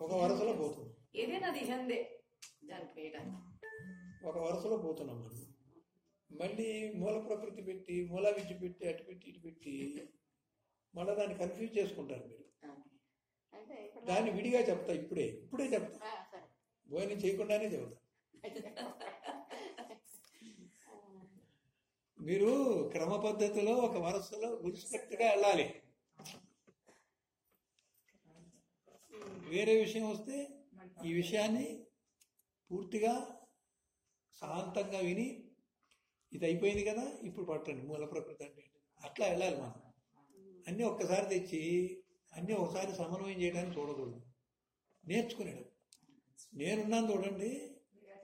ఒక వరుసలో పోతున్నాం ఏదైనా ఒక వరుసలో పోతున్నాం మనం. మళ్ళీ మూల ప్రకృతి పెట్టి మూల విద్య పెట్టి అటు పెట్టి ఇటు పెట్టి మళ్ళీ దాన్ని కన్ఫ్యూజ్ చేసుకుంటారు మీరు. దాన్ని విడిగా చెప్తా ఇప్పుడే ఇప్పుడే చెప్తా. భోజనం చేయకుండానే చెబుతా మీరు క్రమ పద్ధతిలో ఒక వరుసలో గురిసినట్టుగా వెళ్ళాలి. వేరే విషయం వస్తే ఈ విషయాన్ని పూర్తిగా శాంతంగా విని ఇది అయిపోయింది కదా ఇప్పుడు పట్టండి మూల ప్రకృతి అంటే. అట్లా వెళ్ళాలి మనం. అన్నీ ఒక్కసారి తెచ్చి అన్నీ ఒకసారి సమన్వయం చేయడానికి చూడకూడదు. నేర్చుకునేడు నేనున్నాను చూడండి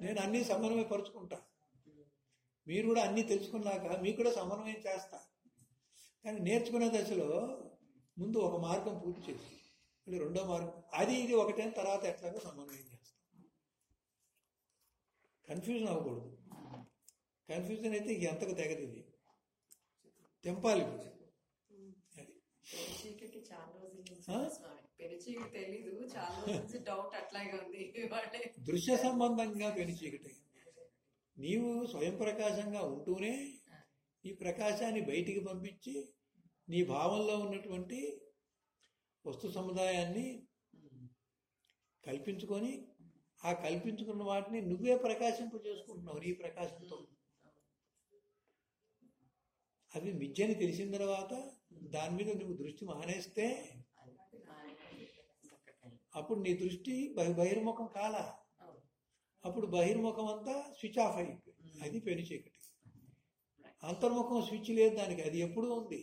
నేను అన్నీ సమన్వయపరుచుకుంటా. మీరు కూడా అన్నీ తెలుసుకున్నాక మీకు కూడా సమన్వయం చేస్తా. కానీ నేర్చుకునే దశలో ముందు ఒక మార్గం పూర్తి చేసి మళ్ళీ రెండో మార్గం. అది ఇది ఒకటే తర్వాత ఎట్లాగో సమన్వయం కన్ఫ్యూజన్ అవ్వకూడదు. కన్ఫ్యూజన్ అయితే ఎంతకు తెగదు ఇది. తెంపాలి. అది. చాలా రోజుల నుంచి తెలీదు. చాలా రోజుల నుంచి డౌట్ అట్లాగే ఉంది. దృశ్య సంబంధంగా పెను చీకటి నీవు స్వయం ప్రకాశంగా ఉంటూనే ఈ ప్రకాశాన్ని బయటికి పంపించి నీ భావంలో ఉన్నటువంటి వస్తు సముదాయాన్ని కల్పించుకొని ఆ కల్పించుకున్న వాటిని నువ్వే ప్రకాశింప చేసుకుంటున్నావు నీ ప్రకాశంతో అవి మిథ్యని తెలిసిన తర్వాత దాని మీద నువ్వు దృష్టి మానేస్తే అప్పుడు నీ దృష్టి బహి బహిర్ముఖం కాలా. అప్పుడు బహిర్ముఖం అంతా స్విచ్ ఆఫ్ అయిపోయి అది పెను చీకటి. అంతర్ముఖం స్విచ్ లేదు దానికి అది ఎప్పుడూ ఉంది.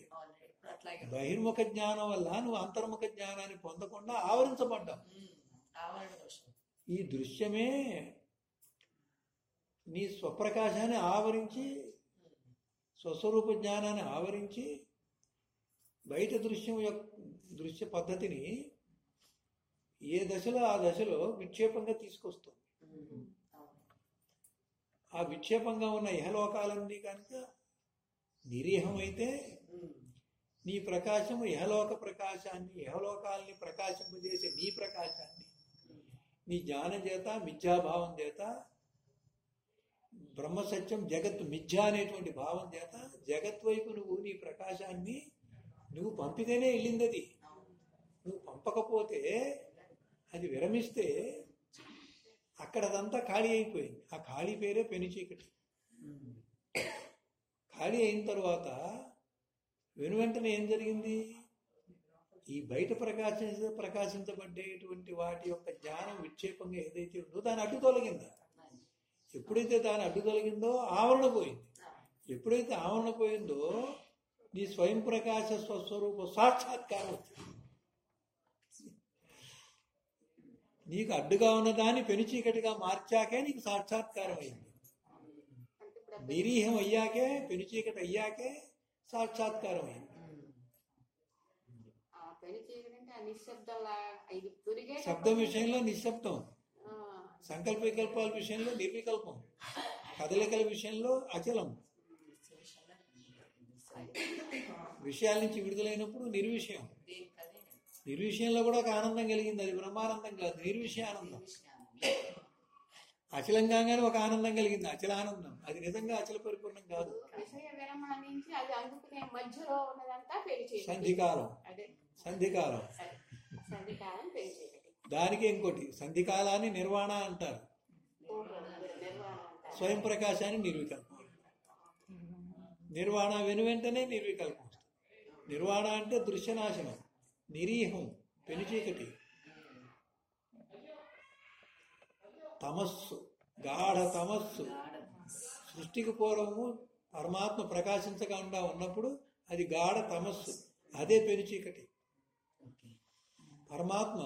బహిర్ముఖ జ్ఞానం వల్ల నువ్వు అంతర్ముఖ జ్ఞానాన్ని పొందకుండా ఆవరించబడ్డావు. ఈ దృశ్యమే నీ స్వప్రకాశాన్ని ఆవరించి స్వస్వరూప జ్ఞానాన్ని ఆవరించి బయట దృశ్యం యొక్క దృశ్య పద్ధతిని ఏ దశలో ఆ దశలో విక్షేపంగా తీసుకొస్తుంది. ఆ విక్షేపంగా ఉన్న ఇహలోకాలన్నీ కనుక నిరీహమైతే నీ ప్రకాశము ఇహలోక ప్రకాశాన్ని ఇహలోకాల్ని ప్రకాశింపజేసే నీ ప్రకాశాన్ని నీ జ్ఞానం చేత మిథ్యాభావం చేత బ్రహ్మసత్యం జగత్ మిథ్య అనేటువంటి భావం చేత జగత్ వైపు నువ్వు నీ ప్రకాశాన్ని నువ్వు పంపితేనే వెళ్ళింది అది నువ్వు పంపకపోతే అది విరమిస్తే అక్కడదంతా ఖాళీ అయిపోయింది. ఆ ఖాళీ పేరే పెను చీకటి. ఖాళీ అయిన తర్వాత వెనువెంటనే ఏం జరిగింది? ఈ బయట ప్రకాశించ ప్రకాశించబడ్డేటువంటి వాటి యొక్క జ్ఞానం విక్షేపంగా ఏదైతే ఉందో దాని అడ్డు తొలగింది. ఎప్పుడైతే దాని అడ్డు తొలగిందో ఆవరణ పోయింది. ఎప్పుడైతే ఆవరణ పోయిందో నీ స్వయం ప్రకాశ స్వస్వరూప సాక్షాత్కారం వచ్చింది. నీకు అడ్డుగా ఉన్న దాన్ని పెనుచీకటిగా మార్చాకే నీకు సాక్షాత్కారం అయింది. నిరీహం అయ్యాకే పెనుచీకటి అయ్యాకే సాక్షాత్కారం అయింది ఆ పెళ్ళి చీకటి ఆ నిశ్శబ్దంలా ఇది దొరికే శబ్దం విషయంలో నిశ్శబ్దం. సంకల్ప వికల్పాల విషయంలో నిర్వికల్పం. కదలికల విషయంలో అచలం. విషయాల నుంచి విడుదలైనప్పుడు నిర్విషయం. నిర్విషయంలో కూడా ఒక ఆనందం కలిగింది. అది బ్రహ్మానందం కాదు నిర్విషయ ఆనందం అచలం కాగానే ఒక ఆనందం కలిగింది. అచల ఆనందం అది నిజంగా అచల పరిపూర్ణం కాదు. సంధికాలం. అదే. సంధికాలం. దానికి ఇంకోటి సంధికాలాన్ని నిర్వాణ అంటారు. ఓహో, నిర్వాణం అంటారు స్వయం ప్రకాశాన్ని నిర్వికల్పం. నిర్వాణ వెను వెంటనే నిర్వికల్పం నిర్వాణ అంటే దృశ్యనాశనం నిరీహం పెనుచీకటి తమస్సు గాఢ తమస్సు. సృష్టికి పూర్వము పరమాత్మ ప్రకాశించకుండా ఉన్నప్పుడు అది గాఢ తమస్సు అదే పెనుచీకటి పరమాత్మ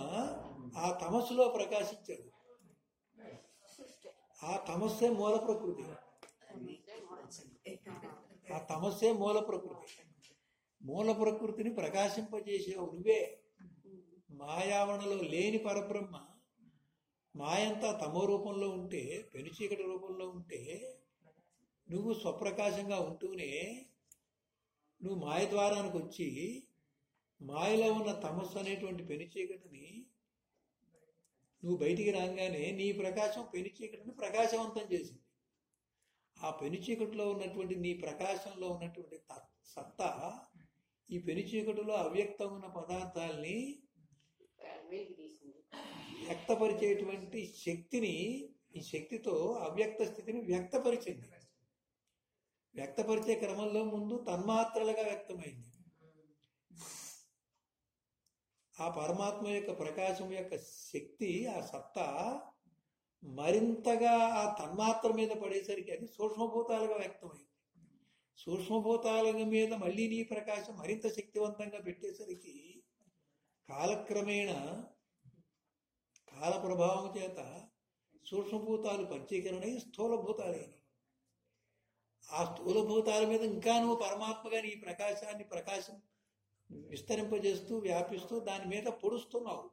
ఆ తమస్సులో ప్రకాశించాడు. ఆ తమస్సే మూల ప్రకృతి. ఆ తమస్సే మూల ప్రకృతి. మూల ప్రకృతిని ప్రకాశింపజేసే నువ్వే. మాయావణలో లేని పరబ్రహ్మ మాయంతా తమో రూపంలో ఉంటే పెనుచీకటి రూపంలో ఉంటే నువ్వు స్వప్రకాశంగా ఉంటూనే నువ్వు మాయ ద్వారానికి వచ్చి మాయలో ఉన్న తమస్సు అనేటువంటి పెనుచీకటిని నువ్వు బయటికి రాగానే నీ ప్రకాశం పెనుచీకటిని ప్రకాశవంతం చేసింది. ఆ పెనుచీకటిలో ఉన్నటువంటి నీ ప్రకాశంలో ఉన్నటువంటి సత్తా ఈ పెనుచీకటిలో చీకటిలో పదార్థాల్ని ఉన్న తీసింది వ్యక్తపరిచేటువంటి శక్తిని ఈ శక్తితో అవ్యక్త స్థితిని వ్యక్తపరిచింది. వ్యక్తపరిచే క్రమంలో ముందు తన్మాత్రలుగా వ్యక్తమైంది. ఆ పరమాత్మ యొక్క ప్రకాశం యొక్క శక్తి ఆ సత్తా మరింతగా ఆ తన్మాత్ర మీద పడేసరికి అది సూక్ష్మభూతాలుగా వ్యక్తమైంది. సూక్ష్మభూతాల మీద మళ్ళీ నీ ప్రకాశం మరింత శక్తివంతంగా పెట్టేసరికి కాలక్రమేణ కాల ప్రభావం చేత సూక్ష్మభూతాలు పంచీకరణై స్థూలభూతాలైనవి. ఆ స్థూలభూతాల మీద ఇంకా నువ్వు పరమాత్మగా నీ ప్రకాశాన్ని ప్రకాశం విస్తరింపజేస్తూ వ్యాపిస్తూ దాని మీద పొడుస్తున్నావు.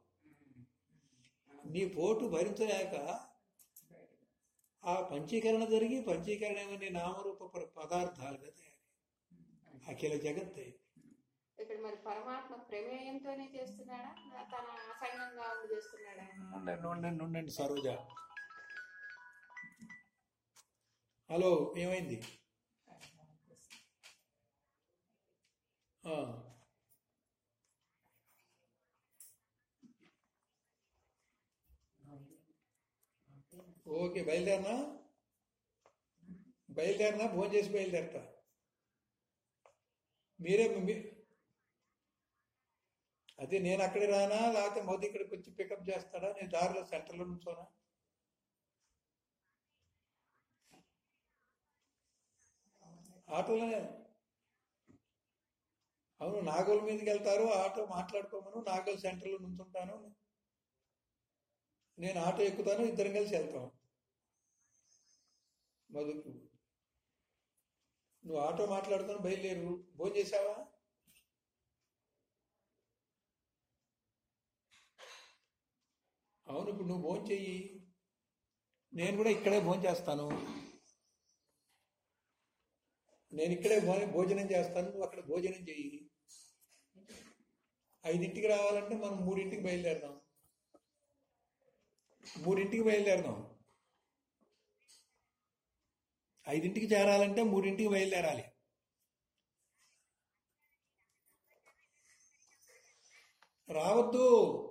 నీ పోటు భరించలేక ఆ పంచీకరణ జరిగి పంచీకరణ ఏమని నామరూప ప- పదార్థాలుగా తయారు అఖిల జగత్తే. ఇక్కడ మరి పరమాత్మ ప్రమేయంతోనే చేస్తున్నాడా? తన అసంగంగా ఉండి చేస్తున్నాడా? ఉండండి ఉండండి ఉండండి సరోజ. హలో ఏమైంది ఆ. ఓకే బయలుదేరినా? బయలుదేరినా? భోజనం చేసి బయలుదేరతా. మీరే అదే నేను అక్కడే రానా? లేకపోతే మోదీ ఇక్కడికి వచ్చి పికప్ చేస్తాడా? నేను దారిలో సెంటర్లో నుంచోనా? ఆటోలోనే. అవును నాగోల్ మీదకి వెళ్తారు ఆటో మాట్లాడుకోమను నాగోల్ సెంటర్లో నుంచుంటాను. నేను ఆటో ఎక్కుతాను ఇద్దరం కలిసి వెళ్తాం. మధుకు. నువ్వు ఆటో మాట్లాడుకొని బయలుదేరు. భోజనం చేసావా అవును ఇప్పుడు నువ్వు భోజనం చెయ్యి. నేను కూడా ఇక్కడే భోజనం చేస్తాను. నేను ఇక్కడే భోజనం చేస్తాను. నువ్వు అక్కడ భోజనం చెయ్యి. ఐదింటికి రావాలంటే మనం మూడింటికి బయలుదేరదాం. మూడింటికి బయలుదేరదాం. ఐదింటికి చేరాలంటే మూడింటికి బయలుదేరాలి. రావద్దు.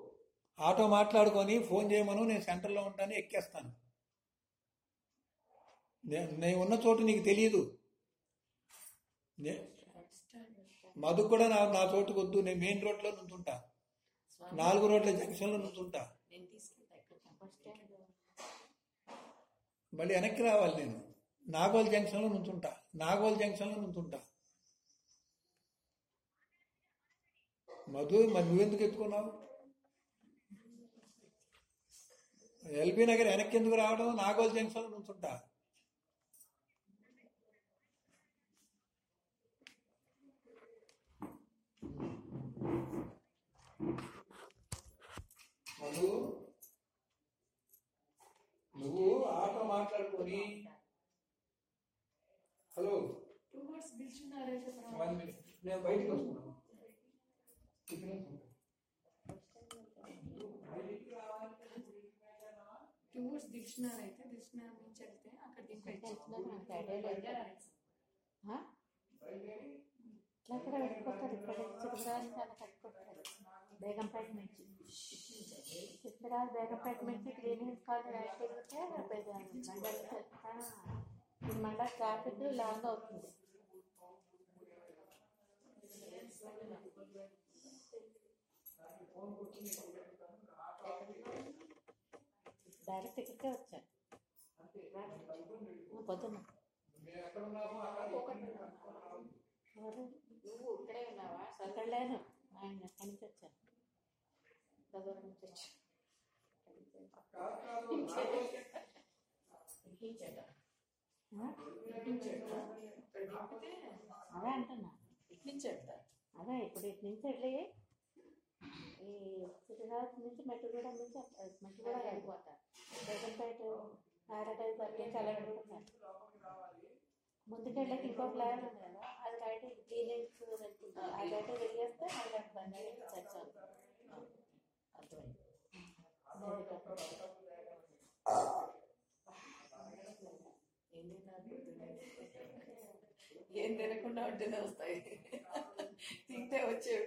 ఆటో మాట్లాడుకొని ఫోన్ చేయమను నేను సెంటర్లో ఉంటాను ఎక్కేస్తాను. నేను ఉన్న చోటు నీకు తెలియదు నే- మధు కూడా నా నా చోటుకు వద్దు. నేను మెయిన్ రోడ్లో నుంచుంటా. నాలుగు రోడ్ల జంక్షన్లో నుంచుంటా. మళ్ళీ వెనక్కి రావాలి నేను. నాగోల్ జంక్షన్లో నుంచుంటా. నాగోల్ జంక్షన్లో నుంచుంటా. మధు మరి నువ్వెందుకు ఎత్తుకున్నావు? ఎల్బీ నగర్ వెనక్కి ఎందుకు రావడం? నాగోల్ జంక్షన్లో నుంచుంటా. మధు నువ్వు ఆటో మాట్లాడుకొని హలో టూ వర్డ్స్ పిలిచున్నారైతే వన్ మినిట్ నేను బయటికి వస్తున్నాను ఇక్కడ ఉంటా. టూ వర్డ్స్ దిక్షనరీ అయితే దిక్షనరీ నుంచి వెళ్తే అక్కడ Dictionary మనకి idea లేదు. ఆ? ఇట్లా కూడా వెళ్ళిపోతారు ఇక్కడ చిత్రానికి అలా కట్టుకుంటారు బేగంపేట నుంచి చిత్రాలు బేగంపేట నుంచి క్లీనింగ్ కాలేజ్ అయిపోతే ఇది మళ్ళీ ట్రాఫిక్ లాంగ్ అవుతుంది. డైరెక్ట్ ఇక్కడికే వచ్చాను పొద్దున్న? నువ్వు ఇక్కడే ఉన్నావా? అక్కడ లేను ఆయన వచ్చాను చదువు నుంచి వచ్చి. ఆ? అదే అంటున్నా. ఇటు నుంచి వెళ్తా అదే ఇప్పుడు ఇటు నుంచి వెళ్ళి ఈ సిద్ధిరాజ్ నుంచి మెట్టుగూడ నుంచి మెట్టుగూడ వెళ్ళిపోతా. బేగంపేట ప్యారడైజ్ అట్లా చాలా వెళ్ళిపోతాను ముందుకెళ్ళకి ఇంకో ప్లాన్ ఉంది కదా అది రైట్ వెళ్తుంది ఆ రైట్ వెళ్ళేస్తే మళ్ళీ అటు బండి తెచ్చాను అర్థమైంది. ఏం తినకుండా ఉంటేనే వస్తాయి. తింటే వచ్చేవి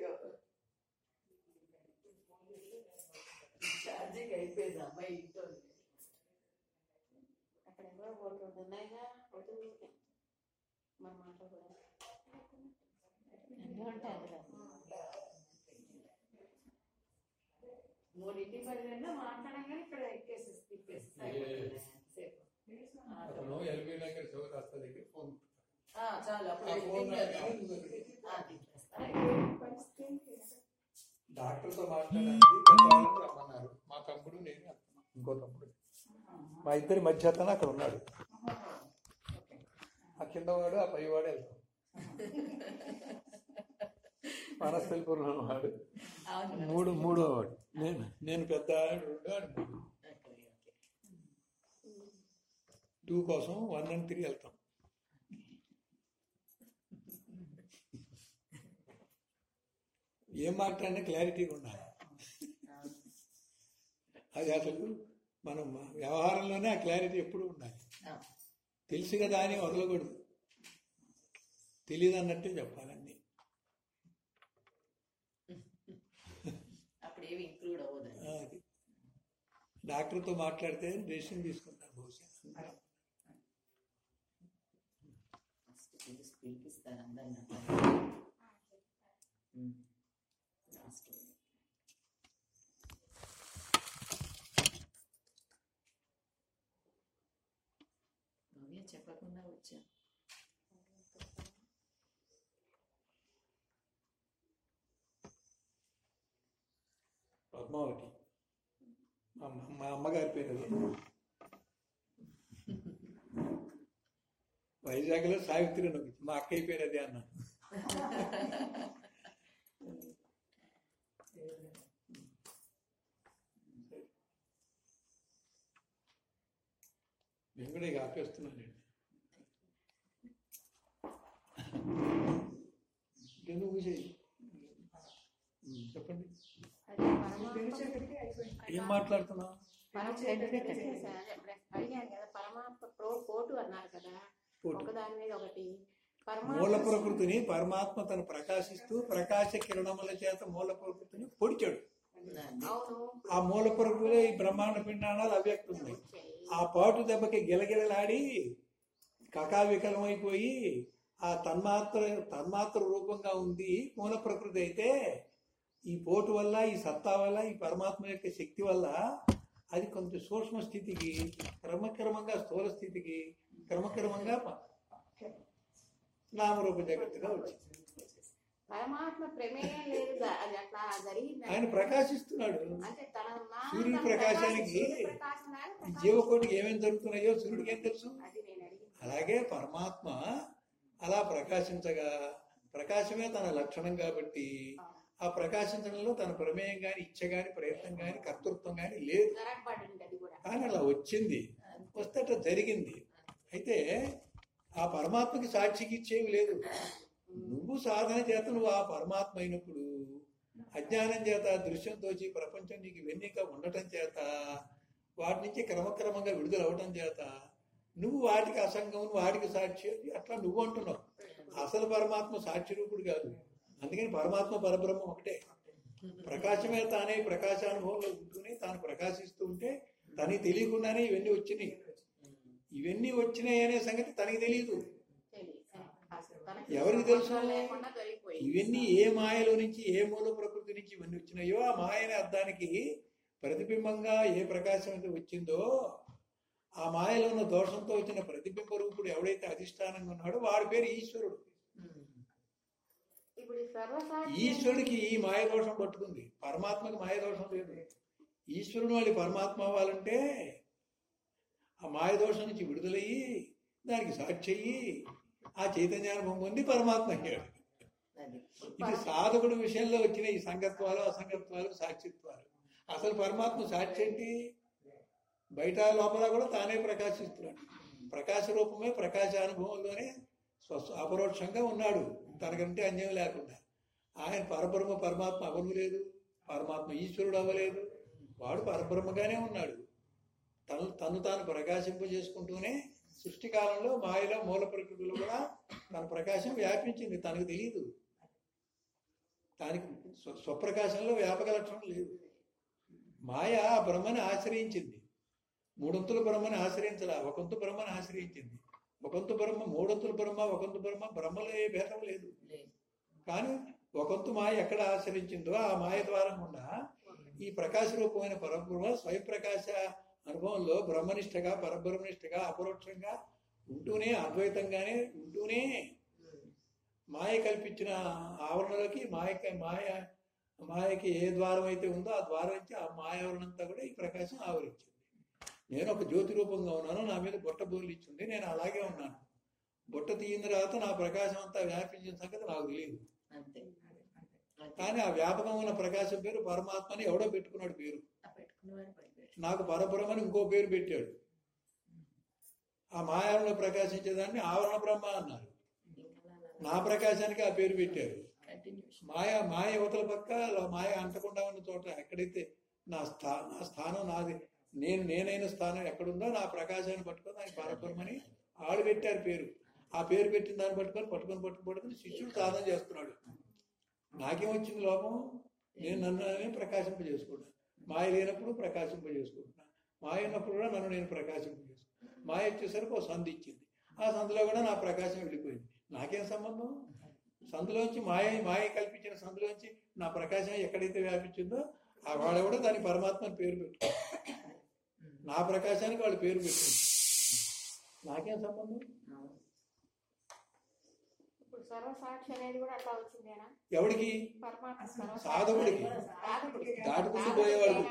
ఛార్జింగ్ అయిపోయింది అమ్మాయి ఇంట్లో. అక్కడ ఎవరో ఒకటి రెండు ఉన్నాయిగా ఒకటి మన మాట కూడా. అన్నీ ఉంటాయి అందులో. మూడింటికి పదిహేను మాట్లాడంగానే ఇక్కడ ఎక్కేసి తిప్పేసి. అతను ఎల్బీ నగర్ చౌరాస్తా దగ్గర ఫోన్ ఆ, చాలు. డాక్టర్తో మాట్లాడడానికి పెద్దవాళ్ళని రమ్మన్నారు. మా తమ్ముడు నేను. ఇంకో తమ్ముడు. మా ఇద్దరి మధ్య అతను అక్కడ ఉన్నాడు. ఆ కిందవాడు ఆ పైవాడు వెళ్తాం. మనస్పల్పూర్లో వాడు మూడు మూడో వాడు. నేను నేను పెద్ద ఆడు, రెండో ఆడు మూడు ఓకే, ఓకే. టూ కోసం వన్ అండ్ త్రీ వెళ్తాం. ఏం మాట్లాడినా క్లారిటీగా ఉండాలి. అది అసలు మనం వ్యవహారంలోనే ఆ క్లారిటీ ఎప్పుడు ఉండాలి. తెలుసు కదా అని వదలకూడదు. తెలియదు అన్నట్టే అది. డాక్టర్తో మాట్లాడితే డెసిషన్ తీసుకుంటాను బహుశా. పిలిపిస్తారు అందరిని. లాస్ట్ భవ్య చెప్పకుండా వచ్చా? పద్మావతి. మా అమ్మ- మా అమ్మగారి పేరు వైజాగ్లో సావిత్రి ఒకటి. మా అక్కయ్య పేరు అదే అన్నా. నేను కూడా ఇక ఆపేస్తున్నానండి ఎందుకు చెప్పండి. ఏం కదా పరమాత్మ ప్రో పోటు అన్నారు కదా. ఒకదాని మీద ఒకటి మూల ప్రకృతిని పరమాత్మ తను ప్రకాశిస్తూ ప్రకాశ కిరణముల చేత మూల ప్రకృతిని పొడిచాడు. ఆ మూల ప్రకృతిలో ఈ బ్రహ్మాండ పిండాణాలు అవ్యక్తం ఉన్నాయి. ఆ పాటు దెబ్బకి గిలగిలలాడి కకావికలమైపోయి ఆ తన్మాత్ర తన్మాత్ర రూపంగా ఉంది మూల ప్రకృతి అయితే ఈ పోటు వల్ల ఈ సత్తా వల్ల ఈ పరమాత్మ యొక్క శక్తి వల్ల అది కొంచెం సూక్ష్మ స్థితికి క్రమక్రమంగా స్థూల స్థితికి క్రమక్రమంగా నామరూప జగత్తుగా వచ్చింది. పరమాత్మ ప్రమేయం లేదు అది అట్లా జరిగింది? ఆయన ప్రకాశిస్తున్నాడు. అంటే తన నా- సూర్యుడి ప్రకాశానికి. జీవకోటికి ఏమేమి జరుగుతున్నాయో సూర్యుడికి ఏం తెలుసు? అలాగే పరమాత్మ అలా ప్రకాశించగా ప్రకాశమే తన లక్షణం కాబట్టి ఆ. ప్రకాశించడంలో తన ప్రమేయం గాని ఇచ్చ గాని ప్రయత్నం గాని కర్తృత్వం గాని లేదు. కానీ అలా వచ్చింది. వస్తే అట్లా జరిగింది. అయితే ఆ పరమాత్మకి సాక్షికి ఇచ్చేవి లేదు. నువ్వు సాధన చేత నువ్వు ఆ పరమాత్మ అయినప్పుడు అజ్ఞానం చేత దృశ్యంతో ప్రపంచం నీకు వెన్నిక ఉండటం చేత వాటి నుంచి క్రమక్రమంగా విడుదల అవటం చేత నువ్వు వాటికి అసంగం వాటికి సాక్షి అట్లా నువ్వు అంటున్నావు. అసలు పరమాత్మ సాక్షి రూపుడు కాదు. అందుకని పరమాత్మ పరబ్రహ్మ ఒకటే. ప్రకాశమే తానే ప్రకాశానుభవంలో ఉంటూనే తాను ప్రకాశిస్తూ ఉంటే తనకి తెలియకుండానే ఇవన్నీ వచ్చినాయి. ఇవన్నీ వచ్చినాయి అనే సంగతి తనకి తెలియదు. ఎవరికి తెలుసు? ఇవన్నీ ఏ మాయలో నుంచి ఏ మూల ప్రకృతి నుంచి ఇవన్నీ వచ్చినాయో ఆ మాయని అర్థానికి ప్రతిబింబంగా ఏ ప్రకాశం అయితే వచ్చిందో ఆ మాయలో ఉన్న దోషంతో వచ్చిన ప్రతిబింబ రూపుడు ఎవడైతే అధిష్టానంగా ఉన్నాడో వాడి పేరు ఈశ్వరుడు. ఈశ్వరుడికి ఈ మాయ దోషం పట్టుకుంది. పరమాత్మకి మాయ దోషం లేదు. ఈశ్వరుడు మళ్ళీ పరమాత్మ అవ్వాలంటే ఆ మాయ దోషం నుంచి విడుదలయ్యి దానికి సాక్షి అయ్యి ఆ చైతన్యానుభవం పొంది పరమాత్మ అయ్యాడు. ఇది సాధకుడు విషయంలో వచ్చిన ఈ సంగత్వాలు అసంగత్వాలు సాక్షిత్వాలు. అసలు పరమాత్మ సాక్షి ఏంటి? బయట లోపల కూడా తానే ప్రకాశిస్తున్నాడు. ప్రకాశ రూపమే ప్రకాశానుభవంలోనే స్వ- అపరోక్షంగా ఉన్నాడు. తనకంటే అన్యం లేకుండా. ఆయన పరబ్రహ్మ పరమాత్మ అవ్వలేదు పరమాత్మ ఈశ్వరుడు అవ్వలేదు. వాడు పరబ్రహ్మగానే ఉన్నాడు. తను తను తాను ప్రకాశింపజేసుకుంటూనే సృష్టి కాలంలో మాయలో మూల ప్రకృతిలో కూడా తన ప్రకాశం వ్యాపించింది. తనకు తెలియదు దానికి స్వ- స్వప్రకాశంలో వ్యాపక లక్షణం లేదు. మాయ ఆ బ్రహ్మని ఆశ్రయించింది. మూడొంతుల బ్రహ్మని ఆశ్రయించలా ఒకంతు బ్రహ్మని ఆశ్రయించింది. ఒకంతు బ్రహ్మ మూడొంతుల బ్రహ్మ ఒకంతు బ్రహ్మ బ్రహ్మలో ఏ భేదం లేదు. కానీ ఒకంతు మాయ ఎక్కడ ఆశ్రయించిందో ఆ మాయ ద్వారా గుండా ఈ ప్రకాశ రూపమైన పరబ్రహ్మ స్వయం ప్రకాశ అనుభవంలో బ్రహ్మనిష్టగా పరబ్రహ్మనిష్టగా అపరోక్షంగా ఉంటూనే అద్వైతంగానే ఉంటూనే మాయ కల్పించిన ఆవరణలోకి మాయకి మాయ మాయకి ఏ ద్వారం అయితే ఉందో ఆ ద్వారం నుంచి ఆ మాయావరణంతా కూడా ఈ ప్రకాశం ఆవరించింది. నేను ఒక జ్యోతి రూపంగా ఉన్నాను నా మీద బొట్ట బోర్లు ఇచ్చింది నేను అలాగే ఉన్నాను. బొట్ట తీయిన తర్వాత నా ప్రకాశం అంతా వ్యాపించిన సంగతి నాకు తెలియదు. కానీ ఆ వ్యాపకం ఉన్న ప్రకాశం పేరు పరమాత్మని ఎవడో పెట్టుకున్నాడు పేరు. నాకు పరబ్రహ్మని ఇంకో పేరు పెట్టాడు. ఆ మాయావరణ ప్రకాశించేదాన్ని ఆవరణ బ్రహ్మ అన్నారు. నా ప్రకాశానికి ఆ పేరు పెట్టారు. మాయ మాయ యువతల పక్క మాయ అంటకుండా ఉన్న చోట ఎక్కడైతే నా స్థా నా స్థానం నాది నేను నేనైన స్థానం ఎక్కడుందో నా ప్రకాశాన్ని పట్టుకొని దానికి పరబ్రహ్మని ఆడు పెట్టారు పేరు. ఆ పేరు పెట్టిన దాన్ని పట్టుకొని పట్టుకొని పట్టుకొని పట్టుకొని శిష్యుడు సాధన చేస్తున్నాడు. నాకేం వచ్చింది లోపం? నేను నన్ను నేనే ప్రకాశింపజేసుకుంటాను మాయ లేనప్పుడు ప్రకాశింపజేసుకుంటున్నా. మాయ ఉన్నప్పుడు కూడా నన్ను నేను ప్రకాశింపజేసుకున్నాను మాయ వచ్చేసరికి ఒక సంధి ఇచ్చింది. ఆ సందులో కూడా నా ప్రకాశం వెళ్ళిపోయింది. నాకేం సంబంధం? సందులోంచి మాయ మాయ కల్పించిన సందులోంచి నా ప్రకాశం ఎక్కడైతే వ్యాపించిందో ఆ వాడు కూడా దాని పరమాత్మని పేరు పెట్టు నా ప్రకాశానికి వాళ్ళు పేరు పెట్టింది నాకేం సంబంధం? సర్వసాక్షి అనేది కూడా అట్లా వచ్చిందేనా? ఎవడికి? సాధకుడికి. సాధకుడికి దాటుకుంటూ పోయేవాడు.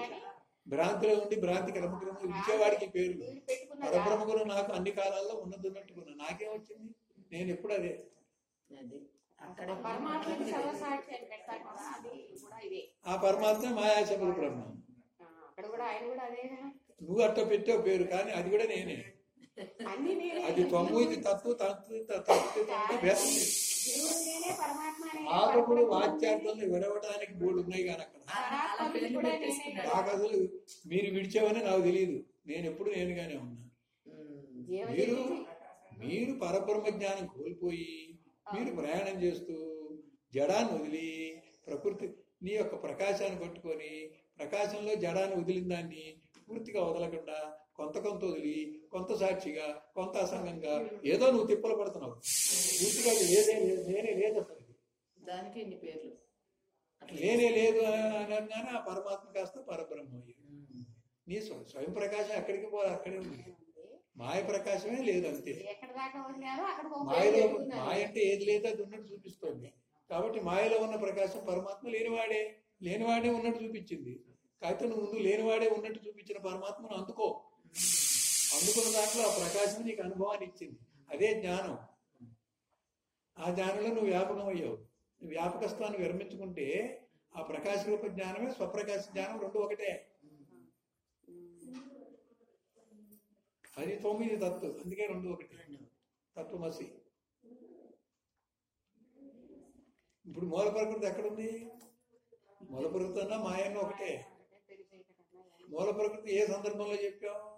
భ్రాంతిలో ఉండి భ్రాంతి క్రమక్రమంగా ఇచ్చేవాడికి పెట్టుకున్న పరబ్రహ్మగురు నాకు అన్ని కాలాల్లో ఉన్నట్టుకున్నా నాకేం వచ్చింది? నేను ఎప్పుడు అదే. ఆ పరమాత్మ మాయాశబుల బ్రహ్మ. నువ్వు అట్ట పెట్టావు పేరు కానీ అది కూడా నేనే. అన్ని నేనే. అది తొమ్మిది తత్వ తత్వ తత్వ భేదం లేదు. దేవుడు నేనే పరమాత్మ నేనే, ఆగములు పరబ్రహ్మ నేనే. వాచ్యార్థంలో విడవడానికి మూడు ఉన్నాయి కానీ అక్కడ మీరు విడిచావని నాకు తెలియదు నేను ఎప్పుడు నేనుగానే ఉన్నా. మీరు మీరు పరబ్రహ్మ జ్ఞానం కోల్పోయి మీరు ప్రయాణం చేస్తూ జడాన్ని వదిలి ప్రకృతి నీ యొక్క ప్రకాశాన్ని పట్టుకొని ప్రకాశంలో జడాన్ని వదిలిన దాన్ని పూర్తిగా వదలకుండా కొంత కొంత వదిలి కొంత సాక్షిగా కొంత అసంగంగా ఏదో నువ్వు తిప్పలు పడుతున్నావు. పూర్తిగా నేనే లేదు అసలు. దానికి ఇన్ని పేర్లు. లేనే లేదు. అని అనగానే ఆ పరమాత్మ కాస్త పరబ్రహ్మ అయ్యాడు. నీ స్వ- స్వయం ప్రకాశం ఎక్కడికి పోవాలి? అక్కడే ఉంది. మాయ ప్రకాశమే లేదు అంతే. ఎక్కడ దాకా వదిలారో అక్కడ మాయలో మాయ అంటే ఏది లేదో అది ఉన్నట్టు చూపిస్తోంది. కాబట్టి మాయలో ఉన్న ప్రకాశం పరమాత్మ లేనివాడే లేనివాడే ఉన్నట్టు చూపించింది. కాకపోతే నువ్వు ముందు లేనివాడే ఉన్నట్టు చూపించిన పరమాత్మను అందుకో. అందుకున్న దాంట్లో ఆ ప్రకాశం నీకు అనుభవాన్ని ఇచ్చింది. అదే జ్ఞానం. ఆ జ్ఞానంలో నువ్వు వ్యాపకం అయ్యావు నువ్వు వ్యాపకత్వాన్ని విరమించుకుంటే ఆ ప్రకాశ రూప జ్ఞానమే స్వప్రకాశ జ్ఞానం రెండు ఒకటే. అది తొమ్మిది తత్వం అందుకే రెండు ఒకటి. తత్వమసి. ఇప్పుడు మూల ప్రకృతి ఎక్కడుంది? మూల ప్రకృతి అన్నా మాయన్న ఒకటే. మూల ప్రకృతి ఏ సందర్భంలో చెప్పాం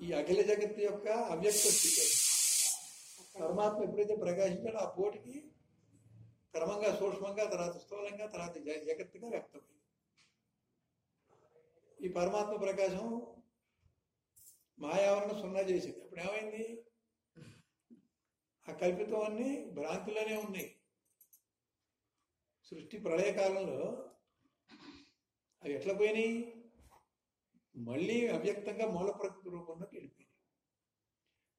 ఈ అఖిల జగత్తు యొక్క అవ్యక్త స్థితి పరమాత్మ ఎప్పుడైతే ప్రకాశించాడో ఆ పోటీకి క్రమంగా సూక్ష్మంగా తర్వాత స్థూలంగా తర్వాత జగత్తుగా వ్యక్తమైంది. ఈ పరమాత్మ ప్రకాశం మాయావరణ సున్నా చేసింది. అప్పుడు ఏమైంది? ఆ కల్పితం అన్ని భ్రాంతిలోనే ఉన్నాయి. సృష్టి ప్రళయకాలంలో అవి ఎట్లా పోయినాయి? మళ్ళీ అవ్యక్తంగా మూల ప్రకృతి రూపంలోకి వెళ్ళిపోయింది.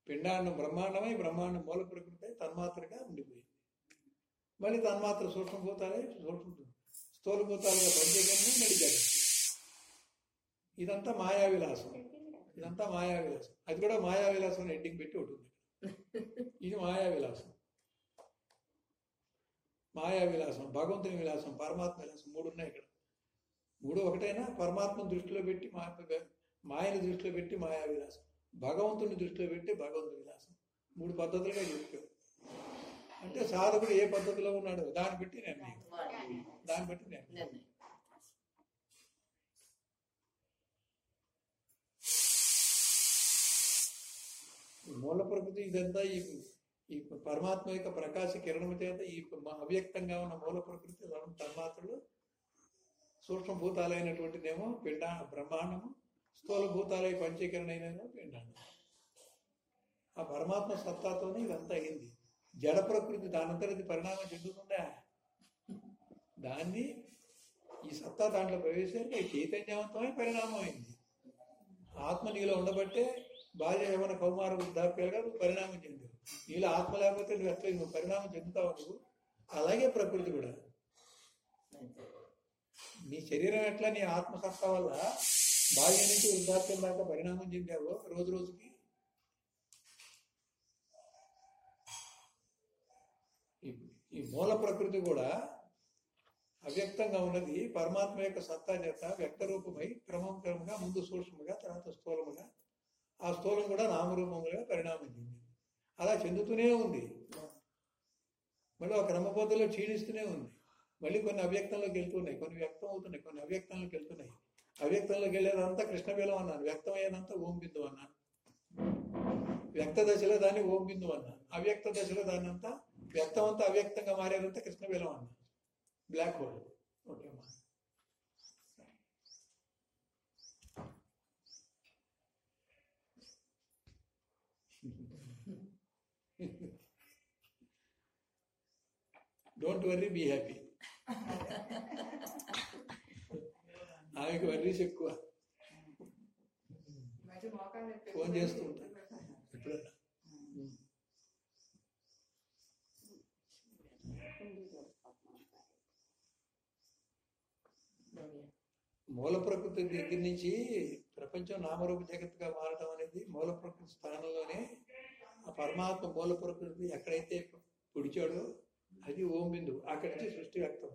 పిండాండం బ్రహ్మాండమై బ్రహ్మాండం మూల ప్రకృతి అయి తన్మాత్రగా ఉండిపోయింది. మళ్ళీ తన్మాత్ర సూక్ష్మభూతాలే సూక్ష్మ స్థూలభూతాలుగా ప్రత్యేకంగా మళ్ళీ ఇదంతా మాయా విలాసం ఇదంతా మాయా విలాసం అది కూడా మాయా విలాసం అని పెట్టి ఉంటుంది ఇది మాయా విలాసం మాయా విలాసం భగవంతుని విలాసం పరమాత్మ విలాసం మూడు ఉన్నాయి ఇక్కడ. మూడు ఒకటైనా పరమాత్మ దృష్టిలో పెట్టి మా మాయని దృష్టిలో పెట్టి మాయా విలాసం. భగవంతుని దృష్టిలో పెట్టి భగవంతుని విలాసం. మూడు పద్ధతులుగా చెప్పావు అంటే సాధకుడు ఏ పద్ధతిలో ఉన్నాడో దాన్ని బట్టి నిర్ణయం వాడి దాన్ని బట్టి నిర్ణయం ఈ మూల ప్రకృతి ఇదంతా ఈ ఈ పరమాత్మ యొక్క ప్రకాశ కిరణము చేత ఈ అవ్యక్తంగా ఉన్న మూల ప్రకృతి తన్మాత్రలు సూక్ష్మభూతాలైనటువంటిదేమో పిండ బ్రహ్మాండము స్థూల భూతాలై పంచీకరణైన పిండాండం ఆ పరమాత్మ సత్తాతోనే ఇదంతా అయింది. జడ ప్రకృతి దానంతరది పరిణామం చెందుతుందా? దాన్ని ఈ సత్తా దాంట్లో ప్రవేశానికి చైతన్యవంతమై పరిణామం అయింది. ఆత్మ నీలో ఉండబట్టే బాల్య యవన కౌమార వృద్ధాప్యాలుగా నువ్వు పరిణామం చెందావు నీలో ఆత్మ లేకపోతే నువ్వు ఎట్లా నువ్వు పరిణామం చెందుతావు నువ్వు? అలాగే ప్రకృతి కూడా. నీ శరీరం ఎట్లా నీ ఆత్మసత్తా వల్ల బాల్యం నుంచి వృద్ధాప్యం దాకా పరిణామం చెందావో రోజు రోజుకి? ఈ- మూల ప్రకృతి కూడా అవ్యక్తంగా ఉన్నది. పరమాత్మ యొక్క సత్తా చేత వ్యక్తరూపమై క్రమం క్రమంగా ముందు సూక్ష్మగా తర్వాత స్థూలముగా ఆ స్థూలం కూడా నామరూపములుగా పరిణామం చెందింది. అలా చెందుతూనే ఉంది. మళ్ళీ ఆ క్రమబద్ధలో క్షీణిస్తూనే ఉంది. మళ్ళీ కొన్ని అవ్యక్తంలోకి వెళ్తున్నాయి కొన్ని వ్యక్తం అవుతున్నాయి కొన్ని అవ్యక్తంలోకి వెళ్తున్నాయి అవ్యక్తంలోకి వెళ్ళేదంతా కృష్ణబేలం అన్నాను. వ్యక్తం అయ్యేదంతా ఓం బిందు అన్నాను. వ్యక్త దశలో దాన్ని ఓం బిందు అన్నాను. అవ్యక్త దశలో దాన్ని అంతా వ్యక్తం అంతా అవ్యక్తంగా మారేదంతా కృష్ణబేలం అన్నాను. బ్లాక్ హోల్ ఓకే అమ్మా డోంట్ వర్రీ బీ హ్యాపీ ఆమెకి వర్రీస్ ఎక్కువ. ఫోన్ చేస్తూ ఉంటాను ఎప్పుడన్నా. మూల ప్రకృతి దగ్గర నుంచి ప్రపంచం నామరూప జగత్తుగా మారడం అనేది మూల ప్రకృతి స్థానంలోనే ఆ పరమాత్మ మూల ప్రకృతి ఎక్కడైతే పుడిచాడో అది ఓం బిందువు అక్కడి నుంచి సృష్టి వ్యక్తం.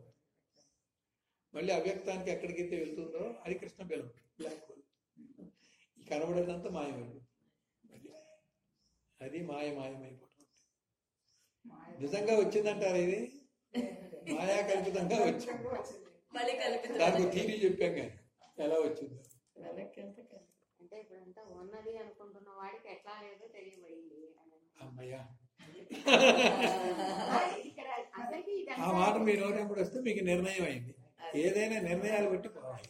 మళ్ళీ అవ్యక్తానికి ఎక్కడికైతే వెళ్తుందో అది కృష్ణ బెలం బ్లాక్ హోల్ ఈ కనబడేదంతా మాయమైపోతుంది మళ్ళీ అది మాయ మాయమైపోవడం నిజంగా వచ్చిందంటారా ఇది? మాయా కల్పితంగా వచ్చింది. దానికి థీరీ చెప్పాం కానీ ఎలా వచ్చిందో. అంటే ఇప్పుడంతా ఉన్నది అనుకుంటున్న వాడికి ఎట్లా లేదో తెలియబడింది. అని. అమ్మయ్యా. ఆ మాట మీ నోటప్పుడు వస్తే మీకు నిర్ణయం అయింది. ఏదైనా నిర్ణయాలు బట్టి పోవాలి.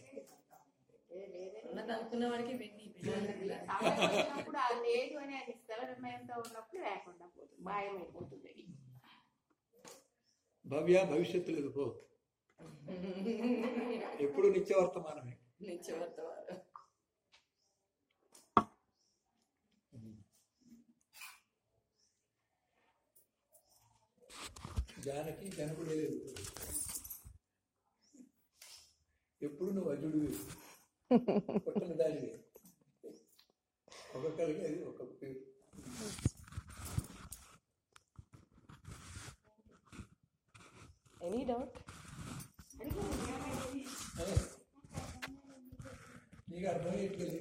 భవ్య భవిష్యత్తు లేదు పో ఎప్పుడు నిత్యవర్తమానమే. నిత్యవర్తమానం. జానకి జనకుడే లేదు ఎప్పుడు నువ్వు అజుడివి పుట్టిన దానివి ఒక్కొక్కరికి అది ఒక పేరు ఎనీ డౌట్ నీకు అర్థమయ్యేట్లేదు